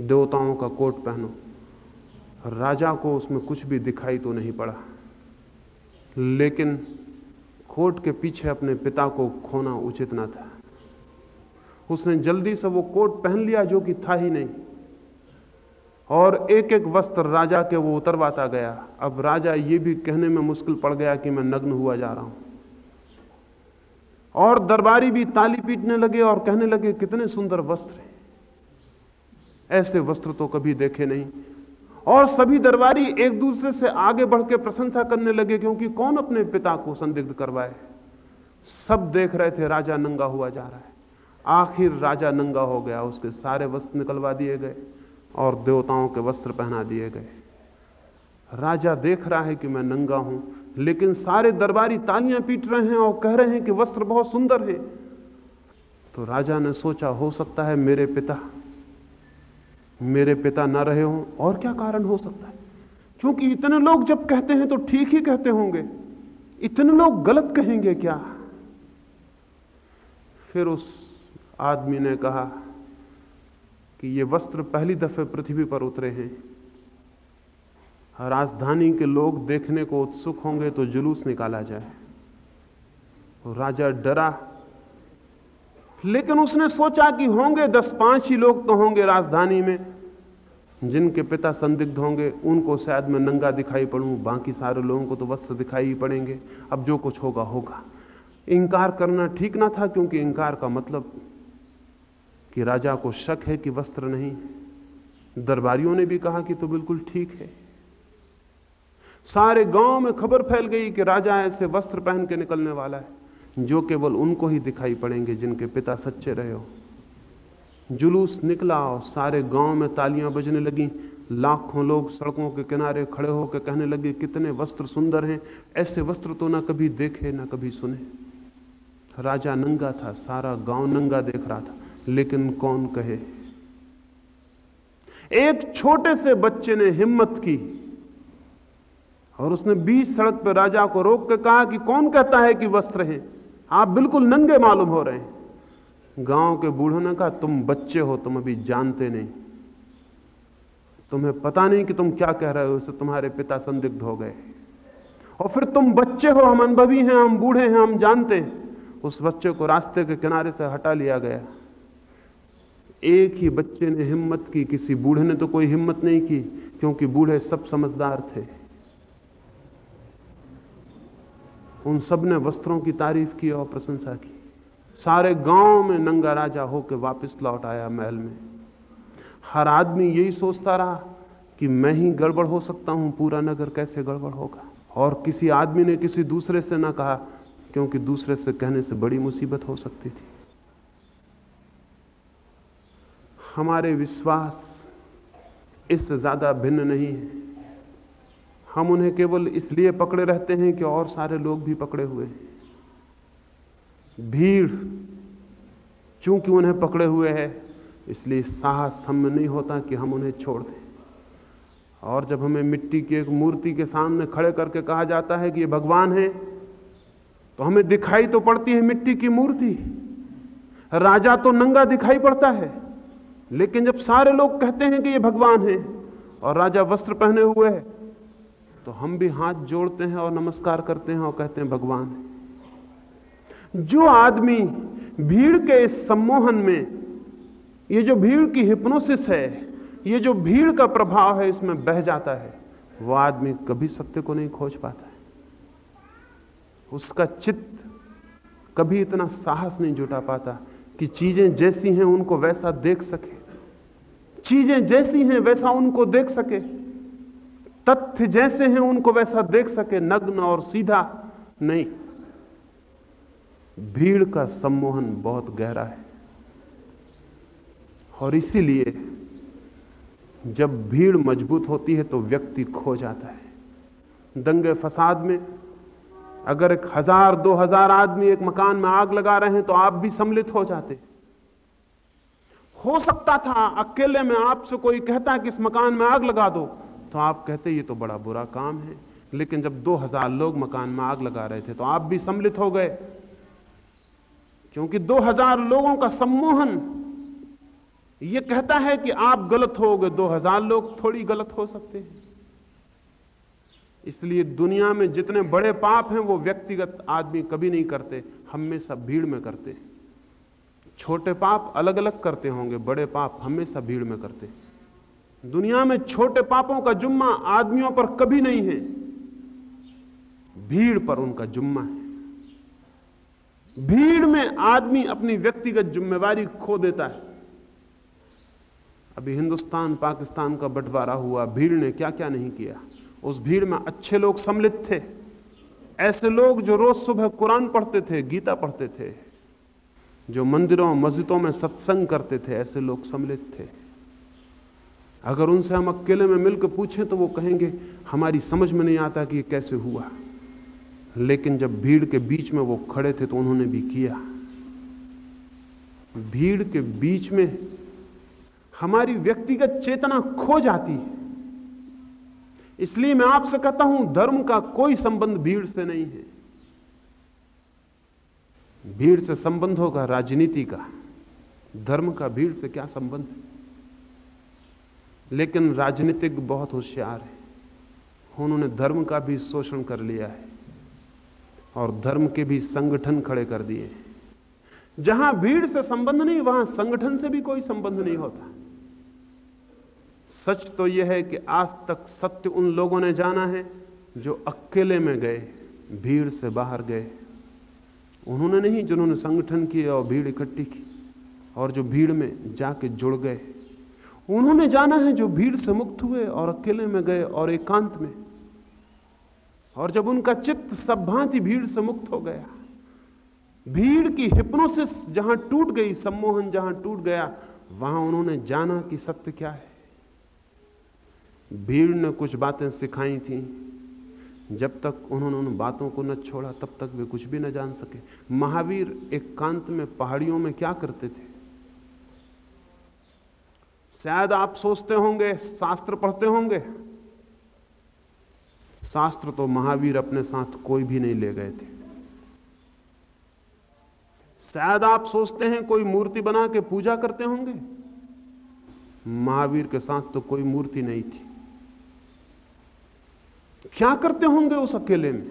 देवताओं का कोट पहनो। राजा को उसमें कुछ भी दिखाई तो नहीं पड़ा। लेकिन कोट के पीछे अपने पिता को खोना उचित ना था। उसने जल्दी से वो कोट पहन लिया जो कि था ही नहीं। और एक एक वस्त्र राजा के वो उतरवाता गया। अब राजा ये भी कहने में मुश्किल पड़ गया कि मैं नग्न हुआ जा रहा हूँ। और दरबारी भी ताली पीटने लगे और कहने लगे, कितने सुंदर वस्त्र हैं। ऐसे वस्त्र तो कभी देखे नहीं। और सभी दरबारी एक दूसरे से आगे बढ़ के प्रशंसा करने लगे, क्योंकि कौन अपने पिता को संदिग्ध करवाए? सब देख रहे थे, राजा नंगा हुआ जा रहा है। आखिर राजा नंगा हो गया, उसके सारे वस्त्र निकलवा दिए गए और देवताओं के वस्त्र पहना दिए गए। राजा देख रहा है कि मैं नंगा हूँ, लेकिन सारे दरबारी तालियाँ पीट रहे हैं और कह रहे हैं कि वस्त्र बहुत सुंदर है। तो राजा ने सोचा, हो सकता है मेरे पिता मेरे पिता ना रहे हों, और क्या कारण हो सकता है? क्योंकि इतने लोग जब कहते हैं तो ठीक ही कहते होंगे। इतने लोग गलत कहेंगे क्या? फिर उस आदमी ने कहा कि ये वस्त्र पहली दफे पृथ्वी पर उतरे हैं। राजधानी के लोग देखने को उत्सुक होंगे तो जुलूस निकाला जाए। तो राजा डरा। लेकिन उसने सोचा कि होंगे दस पाँच ही लोग तो होंगे राजधानी में। जिनके पिता संदिग्ध होंगे, उनको शायद मैं नंगा दिखाई पड़ूं, बाकी सारे लोगों को तो वस्त्र दिखाई ही पड़ेंगे। अब जो कुछ होगा होगा। इंकार करना ठीक ना था, क्योंकि इंकार का मतलब कि राजा को शक है कि वस्त्र नहीं। दरबारियों ने भी कहा कि तो बिल्कुल ठीक है। सारे गाँव में खबर फैल गई कि राजा ऐसे वस्त्र पहन के निकलने वाला है, जो केवल उनको ही दिखाई पड़ेंगे जिनके पिता सच्चे रहे हो। जुलूस निकला और सारे गाँव में तालियाँ बजने लगी। लाखों लोग सड़कों के किनारे खड़े होकर कहने लगे, कितने वस्त्र सुंदर हैं। ऐसे वस्त्र तो ना कभी देखे, ना कभी सुने। राजा नंगा था, सारा गाँव नंगा देख रहा था। लेकिन कौन कहे? एक छोटे से बच्चे ने हिम्मत की और उसने बीच सड़क पर राजा को रोक के कहा कि कौन कहता है कि वस्त्र हैं? आप बिल्कुल नंगे मालूम हो रहे हैं। गाँव के बूढ़ों ने कहा, तुम बच्चे हो, तुम अभी जानते नहीं। तुम्हें पता नहीं कि तुम क्या कह रहे हो, उससे तुम्हारे पिता संदिग्ध हो गए। और फिर तुम बच्चे हो, हम अनुभवी हैं, हम बूढ़े हैं, हम जानते हैं। उस बच्चे को रास्ते के किनारे से हटा लिया गया। एक ही बच्चे ने हिम्मत की, किसी बूढ़े ने तो कोई हिम्मत नहीं की, क्योंकि बूढ़े सब समझदार थे। उन सबने वस्त्रों की तारीफ़ की और प्रशंसा की। सारे गाँव में नंगा राजा होकर वापस लौट आया महल में। हर आदमी यही सोचता रहा कि मैं ही गड़बड़ हो सकता हूँ, पूरा नगर कैसे गड़बड़ होगा? और किसी आदमी ने किसी दूसरे से ना कहा, क्योंकि दूसरे से कहने से बड़ी मुसीबत हो सकती थी। हमारे विश्वास इससे ज़्यादा भिन्न नहीं है। हम उन्हें केवल इसलिए पकड़े रहते हैं कि और सारे लोग भी पकड़े हुए हैं। भीड़ चूँकि उन्हें पकड़े हुए है, इसलिए साहस हम में नहीं होता कि हम उन्हें छोड़ दें। और जब हमें मिट्टी की एक मूर्ति के सामने खड़े करके कहा जाता है कि ये भगवान है तो हमें दिखाई तो पड़ती है मिट्टी की मूर्ति। राजा तो नंगा दिखाई पड़ता है, लेकिन जब सारे लोग कहते हैं कि ये भगवान है और राजा वस्त्र पहने हुए है तो हम भी हाथ जोड़ते हैं और नमस्कार करते हैं और कहते हैं, भगवान है। जो आदमी भीड़ के इस सम्मोहन में, ये जो भीड़ की हिप्नोसिस है, ये जो भीड़ का प्रभाव है, इसमें बह जाता है, वो आदमी कभी सत्य को नहीं खोज पाता है। उसका चित्त कभी इतना साहस नहीं जुटा पाता कि चीज़ें जैसी हैं, उनको वैसा देख सके। चीज़ें जैसी हैं, वैसा उनको देख सके। तथ्य जैसे हैं, उनको वैसा देख सके, नग्न और सीधा नहीं। भीड़ का सम्मोहन बहुत गहरा है। और इसीलिए जब भीड़ मज़बूत होती है तो व्यक्ति खो जाता है। दंगे फसाद में अगर एक हज़ार, दो हज़ार आदमी एक मकान में आग लगा रहे हैं तो आप भी सम्मिलित हो जाते। हो सकता था अकेले में आपसे कोई कहता कि इस मकान में आग लगा दो तो आप कहते ये तो बड़ा बुरा काम है। लेकिन जब दो हज़ार लोग मकान में आग लगा रहे थे तो आप भी सम्मिलित हो गए। क्योंकि दो हज़ार लोगों का सम्मोहन यह कहता है कि आप गलत हो गए दो हज़ार लोग थोड़ी गलत हो सकते हैं। इसलिए दुनिया में जितने बड़े पाप हैं, वो व्यक्तिगत आदमी कभी नहीं करते, हमेशा भीड़ में करते छोटे पाप अलग अलग करते होंगे, बड़े पाप हमेशा भीड़ में करते दुनिया में छोटे पापों का जुम्मा आदमियों पर कभी नहीं है, भीड़ पर उनका जुम्मा है। भीड़ में आदमी अपनी व्यक्तिगत जिम्मेवारी खो देता है। अभी हिंदुस्तान, पाकिस्तान का बंटवारा हुआ, भीड़ ने क्या क्या नहीं किया? उस भीड़ में अच्छे लोग सम्मिलित थे। ऐसे लोग जो रोज सुबह कुरान पढ़ते थे, गीता पढ़ते थे, जो मंदिरों, मस्जिदों में सत्संग करते थे, ऐसे लोग सम्मिलित थे। अगर उनसे हम अकेले में मिलकर पूछें तो वो कहेंगे, हमारी समझ में नहीं आता कि ये कैसे हुआ। लेकिन जब भीड़ के बीच में वो खड़े थे तो उन्होंने भी किया। भीड़ के बीच में हमारी व्यक्तिगत चेतना खो जाती है। इसलिए मैं आपसे कहता हूँ, धर्म का कोई संबंध भीड़ से नहीं है। भीड़ से संबंध होगा राजनीति का। धर्म का भीड़ से क्या संबंध है? लेकिन राजनीतिक बहुत होशियार है। उन्होंने धर्म का भी शोषण कर लिया है। और धर्म के भी संगठन खड़े कर दिए। जहाँ भीड़ से संबंध नहीं, वहाँ संगठन से भी कोई संबंध नहीं होता। सच तो यह है कि आज तक सत्य उन लोगों ने जाना है जो अकेले में गए, भीड़ से बाहर गए। उन्होंने नहीं, जिन्होंने संगठन किए और भीड़ इकट्ठी की और जो भीड़ में जाके जुड़ गए। उन्होंने जाना है जो भीड़ से मुक्त हुए और अकेले में गए और एकांत में और जब उनका चित्त सब भांति भीड़ से मुक्त हो गया, भीड़ की हिप्नोसिस जहाँ टूट गई, सम्मोहन जहाँ टूट गया, वहाँ उन्होंने जाना कि सत्य क्या है। भीड़ ने कुछ बातें सिखाई थी। जब तक उन्होंने उन बातों को न छोड़ा, तब तक वे कुछ भी न जान सके। महावीर एक कांत में पहाड़ियों में क्या करते थे? शायद आप सोचते होंगे, शास्त्र पढ़ते होंगे शास्त्र तो महावीर अपने साथ कोई भी नहीं ले गए थे। शायद आप सोचते हैं कोई मूर्ति बना के पूजा करते होंगे? महावीर के साथ तो कोई मूर्ति नहीं थी। क्या करते होंगे उस अकेले में?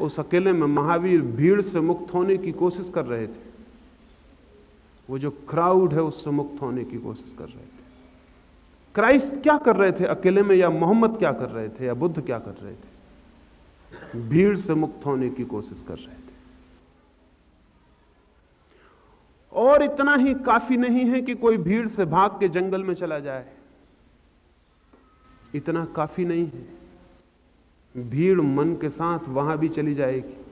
उस अकेले में महावीर भीड़ से मुक्त होने की कोशिश कर रहे थे। वो जो क्राउड है उससे मुक्त होने की कोशिश कर रहे थे। क्राइस्ट क्या कर रहे थे? अकेले में या मोहम्मद क्या कर रहे थे? या बुद्ध क्या कर रहे थे? भीड़ से मुक्त होने की कोशिश कर रहे थे। और इतना ही काफ़ी नहीं है कि कोई भीड़ से भाग के जंगल में चला जाए। इतना काफ़ी नहीं है। भीड़ मन के साथ वहाँ भी चली जाएगी।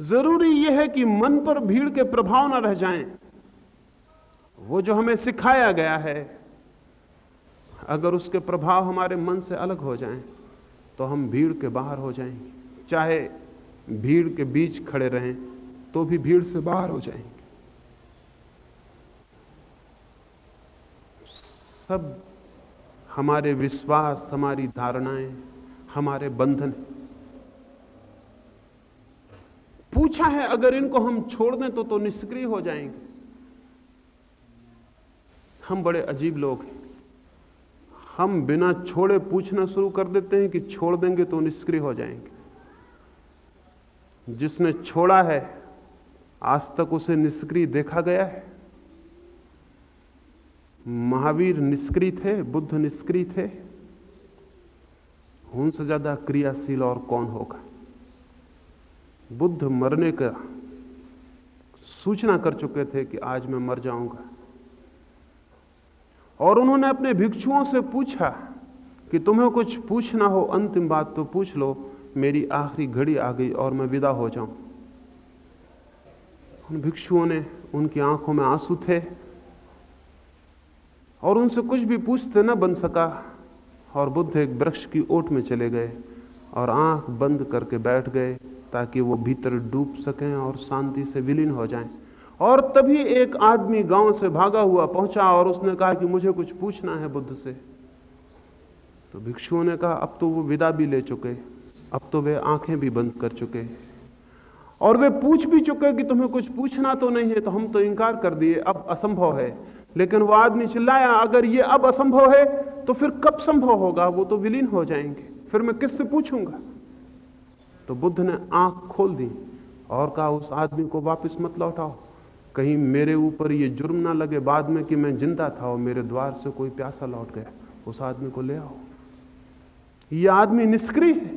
ज़रूरी यह है कि मन पर भीड़ के प्रभाव ना रह जाएँ। वो जो हमें सिखाया गया है अगर उसके प्रभाव हमारे मन से अलग हो जाएँ तो हम भीड़ के बाहर हो जाएँगे चाहे भीड़ के बीच खड़े रहें तो भी भीड़ से बाहर हो जाएँगे सब हमारे विश्वास, हमारी धारणाएँ, हमारे बंधन पूछा है, अगर इनको हम छोड़ दें तो तो निष्क्रिय हो जाएँगे। हम बड़े अजीब लोग हैं। हम बिना छोड़े पूछना शुरू कर देते हैं कि छोड़ देंगे तो निष्क्रिय हो जाएँगे। जिसने छोड़ा है, आज तक उसे निष्क्रिय देखा गया है। महावीर निष्क्रिय थे, बुद्ध निष्क्रिय थे। उनसे ज़्यादा क्रियाशील और कौन होगा? बुद्ध मरने का सूचना कर चुके थे कि आज मैं मर जाऊँगा। और उन्होंने अपने भिक्षुओं से पूछा कि तुम्हें कुछ पूछना हो, अंतिम बात तो पूछ लो, मेरी आखिरी घड़ी आ गई और मैं विदा हो जाऊँ। उन भिक्षुओं ने उनकी आँखों में आँसू थे और उनसे कुछ भी पूछते न बन सका और बुद्ध एक वृक्ष की ओट में चले गए और आँख बंद करके बैठ गए ताकि वो भीतर डूब सकें और शांति से विलीन हो जाएँ। और तभी एक आदमी गाँव से भागा हुआ पहुँचा और उसने कहा कि मुझे कुछ पूछना है बुद्ध से। तो भिक्षुओं ने कहा, अब तो वो विदा भी ले चुके, अब तो वे आँखें भी बंद कर चुके। और वे पूछ भी चुके कि तुम्हें कुछ पूछना तो नहीं है तो हम तो इंकार कर दिए, अब असंभव है। लेकिन वो आदमी चिल्लाया, अगर ये अब असंभव है तो फिर कब संभव होगा? वो तो विलीन हो जाएँगे। फिर मैं किससे पूछूँगा? तो बुद्ध ने आँख खोल दी और कहा, उस आदमी को वापस मत लौटाओ। कहीं मेरे ऊपर ये जुर्म ना लगे बाद में कि मैं ज़िंदा था और मेरे द्वार से कोई प्यासा लौट गया। उस आदमी को ले आओ। ये आदमी निष्क्रिय है।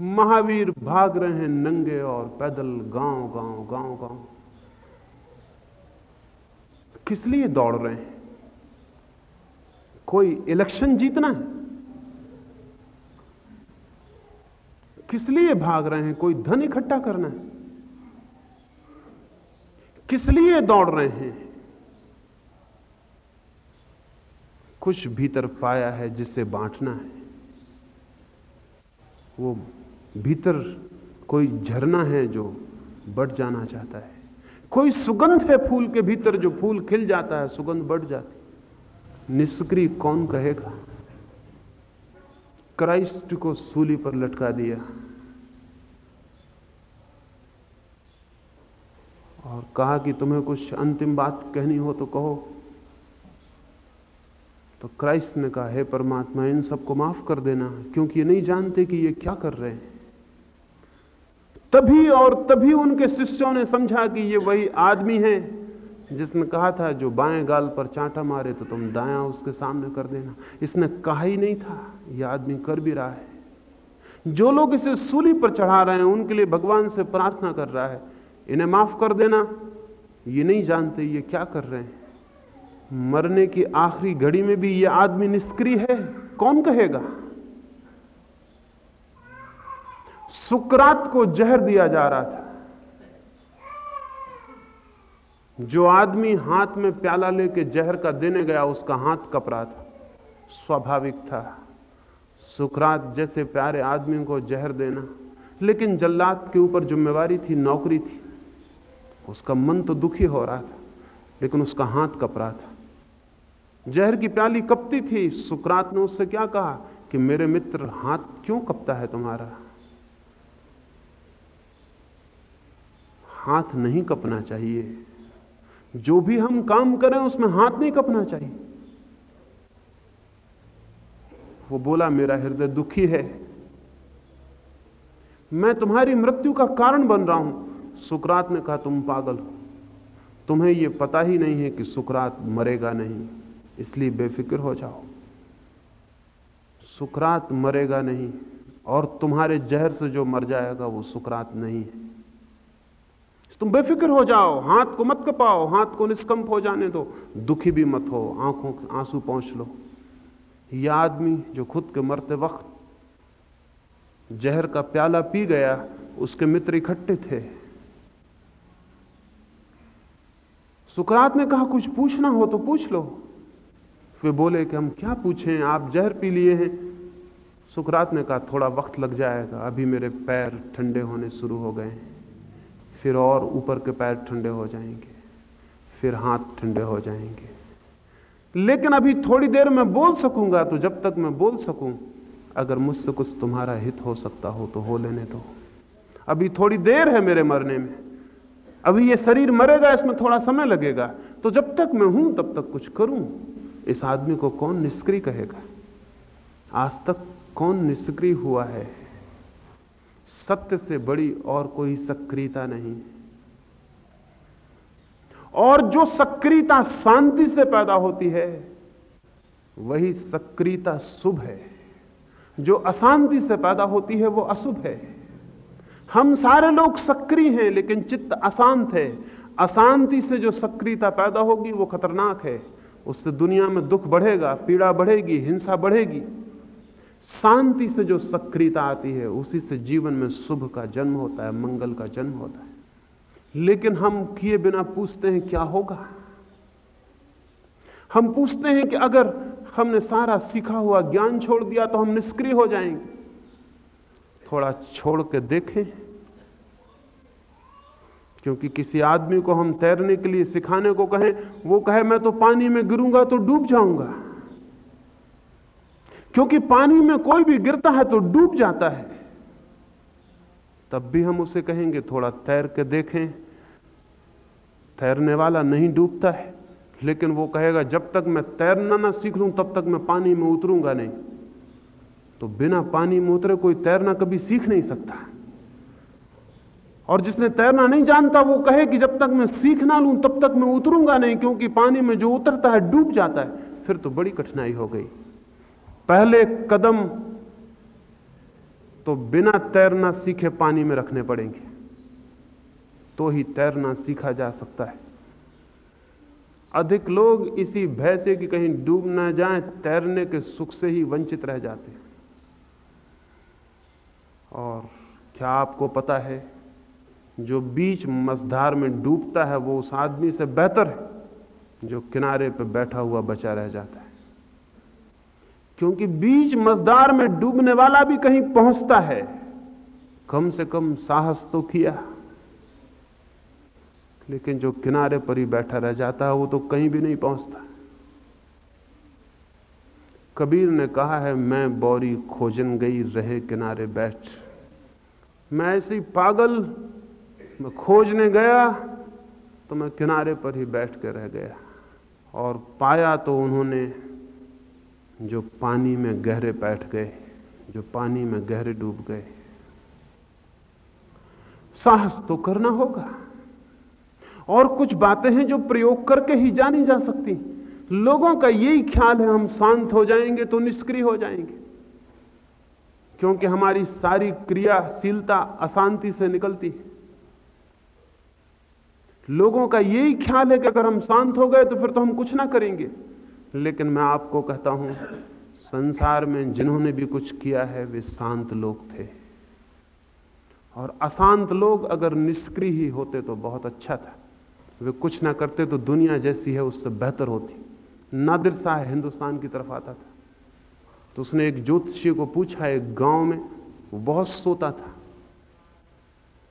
महावीर भाग रहे हैं नंगे और पैदल गाँव गाँव गाँव गाँव। किस लिए दौड़ रहे हैं? कोई इलेक्शन जीतना है? किस लिए भाग रहे हैं? कोई धन इकट्ठा करना है? किस लिए दौड़ रहे हैं? कुछ भीतर पाया है जिसे बांटना है। वो भीतर कोई झरना है जो बढ़ जाना चाहता है। कोई सुगंध है फूल के भीतर जो फूल खिल जाता है, सुगंध बढ़ जाती निष्क्रिय कौन कहेगा? क्राइस्ट को सूली पर लटका दिया। और कहा कि तुम्हें कुछ अंतिम बात कहनी हो तो कहो। तो क्राइस्ट ने कहा, हे परमात्मा, इन सबको माफ़ कर देना, क्योंकि ये नहीं जानते कि ये क्या कर रहे हैं। तभी और तभी उनके शिष्यों ने समझा कि ये वही आदमी है जिसने कहा था, जो बाएँ गाल पर चांटा मारे तो तुम दाया उसके सामने कर देना। इसने कहा ही नहीं था यह आदमी कर भी रहा है। जो लोग इसे सूली पर चढ़ा रहे हैं, उनके लिए भगवान से प्रार्थना कर रहा है। इन्हें माफ़ कर देना। ये नहीं जानते ये क्या कर रहे हैं। मरने की आखिरी घड़ी में भी ये आदमी निष्क्रिय है। कौन कहेगा? सुकरात को जहर दिया जा रहा था। जो आदमी हाथ में प्याला लेके जहर का देने गया, उसका हाथ कपड़ा था। स्वाभाविक था। सुकरात जैसे प्यारे आदमी को जहर देना। लेकिन जल्लाद के ऊपर जिम्मेवारी थी, नौकरी थी। उसका मन तो दुखी हो रहा था, लेकिन उसका हाथ कप रहा था। जहर की प्याली कपती थी। सुकरात ने उससे क्या कहा कि मेरे मित्र, हाथ क्यों कपता है तुम्हारा? हाथ नहीं कपना चाहिए। जो भी हम काम करें, उसमें हाथ नहीं कपना चाहिए। वो बोला, मेरा हृदय दुखी है। मैं तुम्हारी मृत्यु का कारण बन रहा हूँ। सुकरात ने कहा, तुम पागल हो। तुम्हें यह पता ही नहीं है कि सुकरात मरेगा नहीं, इसलिए बेफिक्र हो जाओ। सुकरात मरेगा नहीं और तुम्हारे जहर से जो मर जाएगा, वो सुकरात नहीं है। तुम बेफिक्र हो जाओ, हाथ को मत कपाओ, हाथ को निष्कंप हो जाने दो, दुखी भी मत हो, आँखों के आँसू पहुँच लो। यह आदमी जो खुद के मरते वक्त जहर का प्याला पी गया, उसके मित्र इकट्ठे थे। सुकरात ने कहा, कुछ पूछना हो तो पूछ लो। वे बोले कि, हम क्या पूछें? आप जहर पी लिए हैं। सुकरात ने कहा, थोड़ा वक्त लग जाएगा। अभी मेरे पैर ठंडे होने शुरू हो गए फिर और ऊपर के पैर ठंडे हो जाएँगे। फिर हाथ ठंडे हो जाएँगे। लेकिन अभी थोड़ी देर में बोल सकूँगा तो जब तक मैं बोल सकूँ, अगर मुझसे कुछ तुम्हारा हित हो सकता हो तो हो लेने दो। अभी थोड़ी देर है मेरे मरने में। अभी ये शरीर मरेगा, इसमें थोड़ा समय लगेगा। तो जब तक मैं हूँ, तब तक कुछ करूँ। इस आदमी को कौन निष्क्रिय कहेगा? आज तक कौन निष्क्रिय हुआ है? सत्य से बड़ी और कोई सक्रियता नहीं। और जो सक्रियता शांति से पैदा होती है, वही सक्रियता शुभ है। जो अशांति से पैदा होती है, वो अशुभ है। हम सारे लोग सक्रिय हैं, लेकिन चित्त अशांत है। अशांति से जो सक्रियता पैदा होगी, वो खतरनाक है। उससे दुनिया में दुख बढ़ेगा, पीड़ा बढ़ेगी, हिंसा बढ़ेगी। शांति से जो सक्रियता आती है, उसी से जीवन में शुभ का जन्म होता है, मंगल का जन्म होता है। लेकिन हम किए बिना पूछते हैं, क्या होगा? हम पूछते हैं कि अगर हमने सारा सीखा हुआ ज्ञान छोड़ दिया तो हम निष्क्रिय हो जाएँगे। थोड़ा छोड़ के देखें। क्योंकि किसी आदमी को हम तैरने के लिए सिखाने को कहें, वो कहे, मैं तो पानी में गिरूँगा तो डूब जाऊँगा। क्योंकि पानी में कोई भी गिरता है तो डूब जाता है। तब भी हम उसे कहेंगे, थोड़ा तैर के देखें। तैरने वाला नहीं डूबता है, लेकिन वो कहेगा, जब तक मैं तैरना ना सीख लूँ तब तक मैं पानी में उतरूँगा नहीं। तो बिना पानी में उतरे कोई तैरना कभी सीख नहीं सकता। और जिसने तैरना नहीं जानता, वो कहे कि जब तक मैं सीख ना लूँ, तब तक मैं उतरूँगा नहीं, क्योंकि पानी में जो उतरता है, डूब जाता है। फिर तो बड़ी कठिनाई हो गई। पहले कदम तो बिना तैरना सीखे पानी में रखने पड़ेंगे। तो ही तैरना सीखा जा सकता है। अधिक लोग इसी भय से कि कहीं डूब ना जाए, तैरने के सुख से ही वंचित रह जाते हैं। और क्या आपको पता है जो बीच मझधार में डूबता है, वो उस आदमी से बेहतर है, जो किनारे पर बैठा हुआ बचा रह जाता है। क्योंकि बीच मझधार में डूबने वाला भी कहीं पहुँचता है, कम से कम साहस तो किया। लेकिन जो किनारे पर ही बैठा रह जाता है, वो तो कहीं भी नहीं पहुँचता। कबीर ने कहा है, मैं बौरी खोजन गई, रहे किनारे बैठ। मैं ऐसी पागल मैं खोजने गया तो मैं किनारे पर ही बैठ कर रह गया और पाया तो उन्होंने जो पानी में गहरे बैठ गए, जो पानी में गहरे डूब गए। साहस तो करना होगा। और कुछ बातें हैं जो प्रयोग करके ही जानी जा सकती। लोगों का यही ख्याल है, हम शांत हो जाएँगे तो निष्क्रिय हो जाएँगे। क्योंकि हमारी सारी क्रियाशीलता अशांति से निकलती है। लोगों का यही ख्याल है कि अगर हम शांत हो गए तो फिर तो हम कुछ ना करेंगे। लेकिन मैं आपको कहता हूँ, संसार में जिन्होंने भी कुछ किया है, वे शांत लोग थे। और अशांत लोग अगर निष्क्रिय ही होते तो बहुत अच्छा था। वे कुछ ना करते तो दुनिया जैसी है, उससे बेहतर होती। नादिर शाह हिंदुस्तान की तरफ़ आता था। तो उसने एक ज्योतिषी को पूछा, एक गाँव में वो बहुत सोता था।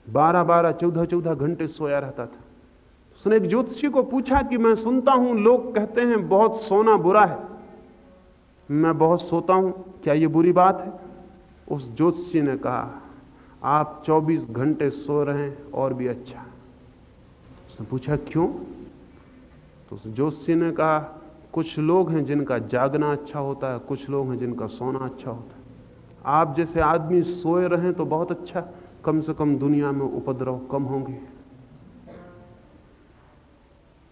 बारह बारह, चौदह चौदह घंटे सोया रहता था। उसने एक ज्योतिषी को पूछा कि मैं सुनता हूँ, लोग कहते हैं, बहुत सोना बुरा है। मैं बहुत सोता हूँ, क्या यह बुरी बात है? उस ज्योतिषी ने कहा, आप 24 घंटे सो रहे हैं, और भी अच्छा। उसने पूछा, क्यों? तो जोशी ने कहा, कुछ लोग हैं जिनका जागना अच्छा होता है, कुछ लोग हैं जिनका सोना अच्छा होता है। आप जैसे आदमी सोए रहें तो बहुत अच्छा कम से कम दुनिया में उपद्रव कम होंगे।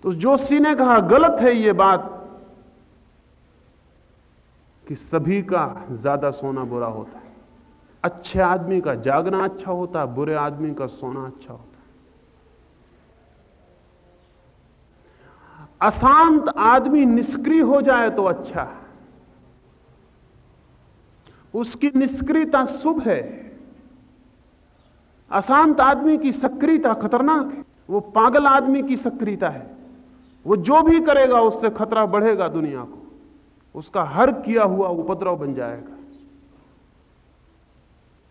तो जोशी ने कहा, गलत है ये बात, कि सभी का ज़्यादा सोना बुरा होता है। अच्छे आदमी का जागना अच्छा होता है, बुरे आदमी का सोना अच्छा होता है। अशांत आदमी निष्क्रिय हो जाए तो अच्छा है। उसकी निष्क्रियता शुभ है। अशांत आदमी की सक्रियता खतरनाक है। वो पागल आदमी की सक्रियता है। वो जो भी करेगा, उससे खतरा बढ़ेगा दुनिया को। उसका हर किया हुआ उपद्रव बन जाएगा।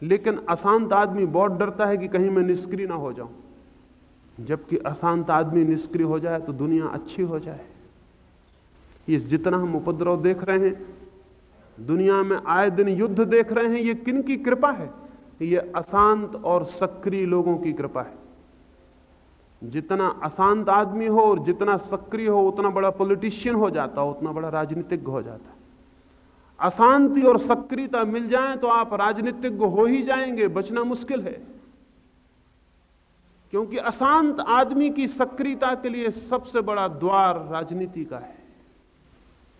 लेकिन अशांत आदमी बहुत डरता है कि कहीं मैं निष्क्रिय ना हो जाऊँ। जबकि अशांत आदमी निष्क्रिय हो जाए तो दुनिया अच्छी हो जाए। ये जितना हम उपद्रव देख रहे हैं, दुनिया में आए दिन युद्ध देख रहे हैं, ये किन की कृपा है? ये अशांत और सक्रिय लोगों की कृपा है। जितना अशांत आदमी हो और जितना सक्रिय हो, उतना बड़ा पॉलिटिशियन हो जाता हो उतना बड़ा राजनीतिज्ञ हो जाता। अशांति और सक्रियता मिल जाए तो आप राजनीतिज्ञ हो ही जाएँगे, बचना मुश्किल है। क्योंकि अशांत आदमी की सक्रियता के लिए सबसे बड़ा द्वार राजनीति का है।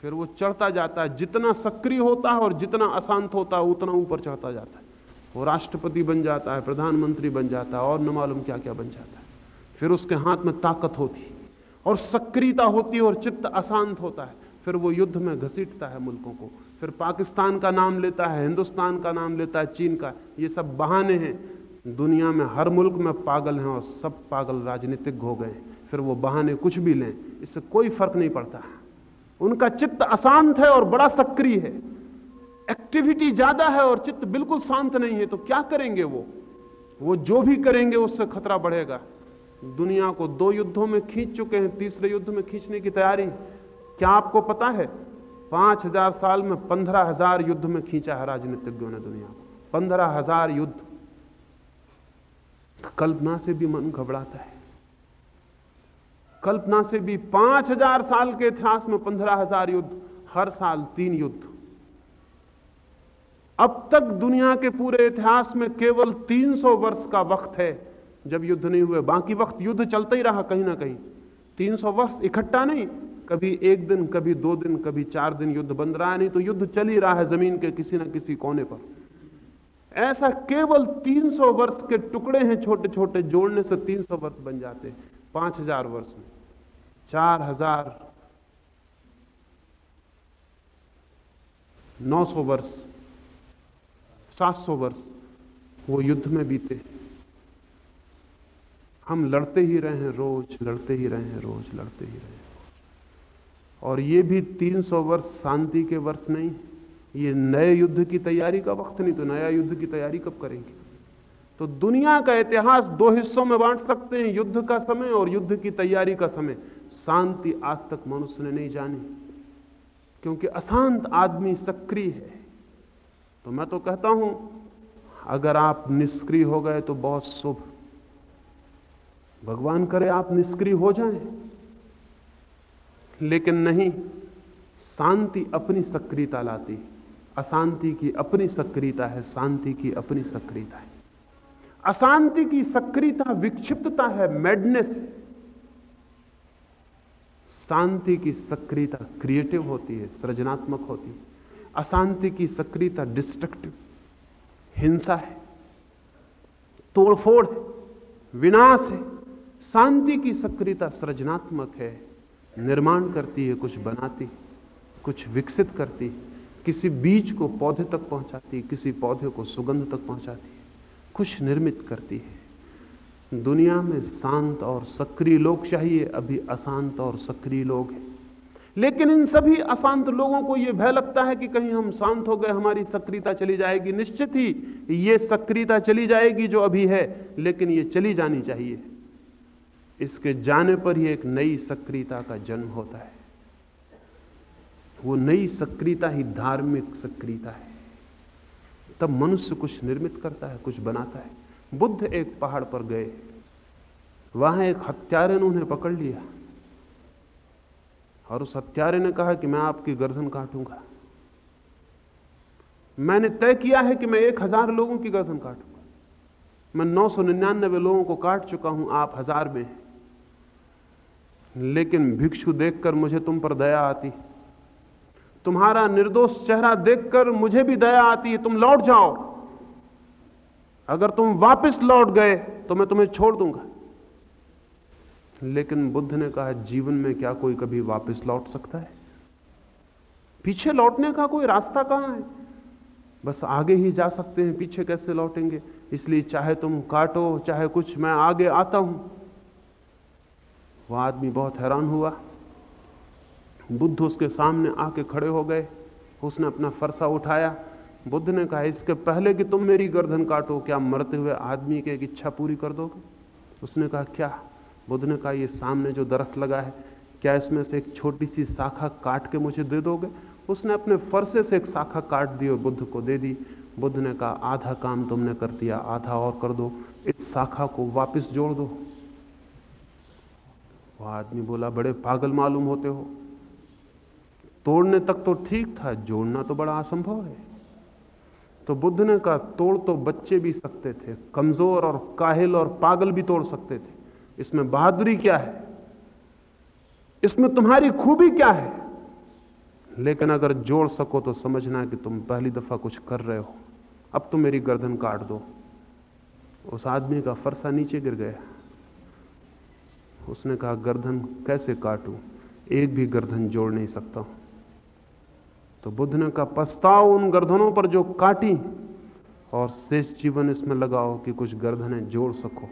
फिर वो चढ़ता जाता है। जितना सक्रिय होता है और जितना अशांत होता है, उतना ऊपर चढ़ता जाता है। वो राष्ट्रपति बन जाता है, प्रधानमंत्री बन जाता है, और न मालूम क्या क्या बन जाता है। फिर उसके हाथ में ताकत होती और सक्रियता होती और चित्त अशांत होता है। फिर वो युद्ध में घसीटता है मुल्कों को। फिर पाकिस्तान का नाम लेता है, हिंदुस्तान का नाम लेता है, चीन का। ये सब बहाने हैं। दुनिया में हर मुल्क में पागल हैं और सब पागल राजनीतिक हो गए फिर वो बहाने कुछ भी लें, इससे कोई फ़र्क नहीं पड़ता। उनका चित्त अशांत है और बड़ा सक्रिय है। एक्टिविटी ज़्यादा है और चित्त बिल्कुल शांत नहीं है तो क्या करेंगे वो? वो जो भी करेंगे, उससे खतरा बढ़ेगा। दुनिया को दो युद्धों में खींच चुके हैं, तीसरे युद्ध में खींचने की तैयारी। क्या आपको पता है, पाँच हज़ार साल में पंद्रह हज़ार युद्ध में खींचा है राजनीतिज्ञों ने दुनिया को। पंद्रह हज़ार युद्ध। कल्पना से भी मन घबराता है। कल्पना से भी पाँच हज़ार साल के इतिहास में पंद्रह हज़ार युद्ध, हर साल तीन युद्ध। अब तक दुनिया के पूरे इतिहास में केवल 300 वर्ष का वक्त है। जब युद्ध नहीं हुए। बाकी वक्त युद्ध चलता ही रहा कहीं ना कहीं। 300 वर्ष इकट्ठा नहीं। कभी एक दिन, कभी दो दिन, कभी चार दिन युद्ध बंद रहा नहीं तो युद्ध चल ही रहा है ज़मीन के किसी ना किसी कोने पर। ऐसा केवल 300 वर्ष के टुकड़े हैं छोटे छोटे जोड़ने से 300 वर्ष बन जाते हैं। पाँच हज़ार वर्ष में। नौ सौ वर्ष, सात सौ वर्ष वो युद्ध में बीते हम लड़ते ही रहे हैं रोज, लड़ते ही रहे हैं रोज, लड़ते ही रहे हैं और ये भी 300 वर्ष शांति के वर्ष नहीं, ये नए युद्ध की तैयारी का वक्त नहीं तो नया युद्ध की तैयारी कब करेंगे? तो दुनिया का इतिहास दो हिस्सों में बांट सकते हैं, युद्ध का समय और युद्ध की तैयारी का समय। शांति आज तक मनुष्य ने नहीं जानी, क्योंकि अशांत आदमी सक्रिय है। तो मैं तो कहता हूँ, अगर आप निष्क्रिय हो गए तो बहुत शुभ। भगवान करे आप निष्क्रिय हो जाएँ। लेकिन नहीं, शांति अपनी सक्रियता लाती अशांति की अपनी सक्रियता है, शांति की अपनी सक्रियता है। अशांति की सक्रियता विक्षिप्तता है मैडनेस शांति की सक्रियता क्रिएटिव होती है, सृजनात्मक होती है। अशांति की सक्रियता डिस्ट्रक्टिव हिंसा है। तोड़फोड़ है, विनाश है। शांति की सक्रियता सृजनात्मक है, निर्माण करती है, कुछ बनाती, कुछ विकसित करती किसी बीज को पौधे तक पहुंचाती किसी पौधे को सुगंध तक पहुंचाती कुछ निर्मित करती है। दुनिया में शांत और सक्रिय लोग चाहिए, अभी अशांत और सक्रिय लोग हैं। लेकिन इन सभी अशांत लोगों को यह भय लगता है कि कहीं हम शांत हो गए, हमारी सक्रियता चली जाएगी। निश्चित ही यह सक्रियता चली जाएगी जो अभी है, लेकिन यह चली जानी चाहिए। इसके जाने पर ही एक नई सक्रियता का जन्म होता है। वो नई सक्रियता ही धार्मिक सक्रियता है। तब मनुष्य कुछ निर्मित करता है, कुछ बनाता है। बुद्ध एक पहाड़ पर गए। वहाँ एक हत्यारे ने उन्हें पकड़ लिया। और उस हत्यारे ने कहा कि मैं आपकी गर्दन काटूँगा। मैंने तय किया है कि मैं एक हज़ार लोगों की गर्दन काटूँगा। मैं नौ सौ निन्यानबे लोगों को काट चुका हूँ, आप हज़ार में लेकिन भिक्षु देखकर मुझे तुम पर दया आती। तुम्हारा निर्दोष चेहरा देखकर मुझे भी दया आती है तुम लौट जाओ। अगर तुम वापस लौट गए तो मैं तुम्हें छोड़ दूँगा। लेकिन बुद्ध ने कहा, जीवन में क्या कोई कभी वापस लौट सकता है? पीछे लौटने का कोई रास्ता कहाँ है? बस आगे ही जा सकते हैं, पीछे कैसे लौटेंगे? इसलिए चाहे तुम काटो, चाहे कुछ, मैं आगे आता हूँ। वह आदमी बहुत हैरान हुआ। बुद्ध उसके सामने आके खड़े हो गए। उसने अपना फरसा उठाया। बुद्ध ने कहा, इसके पहले कि तुम मेरी गर्दन काटो, क्या मरते हुए आदमी की एक इच्छा पूरी कर दोगे? उसने कहा, क्या? बुद्ध ने कहा, ये सामने जो दरख्त लगा है, क्या इसमें से एक छोटी सी शाखा काट के मुझे दे दोगे? उसने अपने फरसे से एक शाखा काट दी और बुद्ध को दे दी। बुद्ध ने कहा, आधा काम तुमने कर दिया, आधा और कर दो। इस शाखा को वापस जोड़ दो। वह आदमी बोला, बड़े पागल मालूम होते हो। तोड़ने तक तो ठीक था, जोड़ना तो बड़ा असंभव है। तो बुद्ध ने कहा, तोड़ तो बच्चे भी सकते थे, कमज़ोर और काहिल और पागल भी तोड़ सकते थे। इसमें बहादुरी क्या है? इसमें तुम्हारी खूबी क्या है? लेकिन अगर जोड़ सको तो समझना कि तुम पहली दफ़ा कुछ कर रहे हो। अब तुम मेरी गर्दन काट दो। उस आदमी का फरसा नीचे गिर गया। उसने कहा, गर्दन कैसे काटूं? एक भी गर्दन जोड़ नहीं सकता। तो बुद्ध ने कहा, पछताओ उन गर्दनों पर जो काटी और शेष जीवन इसमें लगाओ कि कुछ गर्दनें जोड़ सको।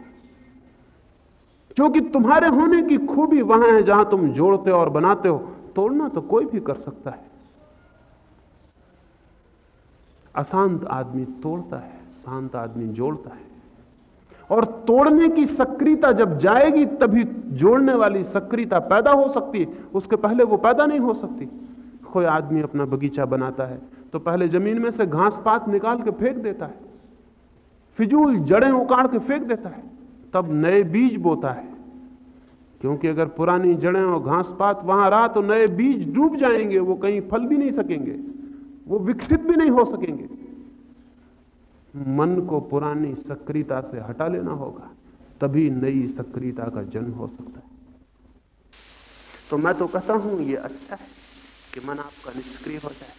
क्योंकि तुम्हारे होने की खूबी वहाँ है जहाँ तुम जोड़ते और बनाते हो। तोड़ना तो कोई भी कर सकता है। अशांत आदमी तोड़ता है, शांत आदमी जोड़ता है। और तोड़ने की सक्रियता जब जाएगी, तभी जोड़ने वाली सक्रियता पैदा हो सकती है। उसके पहले वो पैदा नहीं हो सकती। कोई आदमी अपना बगीचा बनाता है तो पहले ज़मीन में से घास पात निकाल के फेंक देता है। फिजूल जड़ें उकाड़ के फेंक देता है। तब नए बीज बोता है। क्योंकि अगर पुरानी जड़ें और घास पात वहाँ रहा तो नए बीज डूब जाएँगे, वो कहीं फल भी नहीं सकेंगे, वो विकसित भी नहीं हो सकेंगे। मन को पुरानी सक्रियता से हटा लेना होगा, तभी नई सक्रियता का जन्म हो सकता है। तो मैं तो कहता हूँ, ये अच्छा है कि मन आपका निष्क्रिय हो जाए।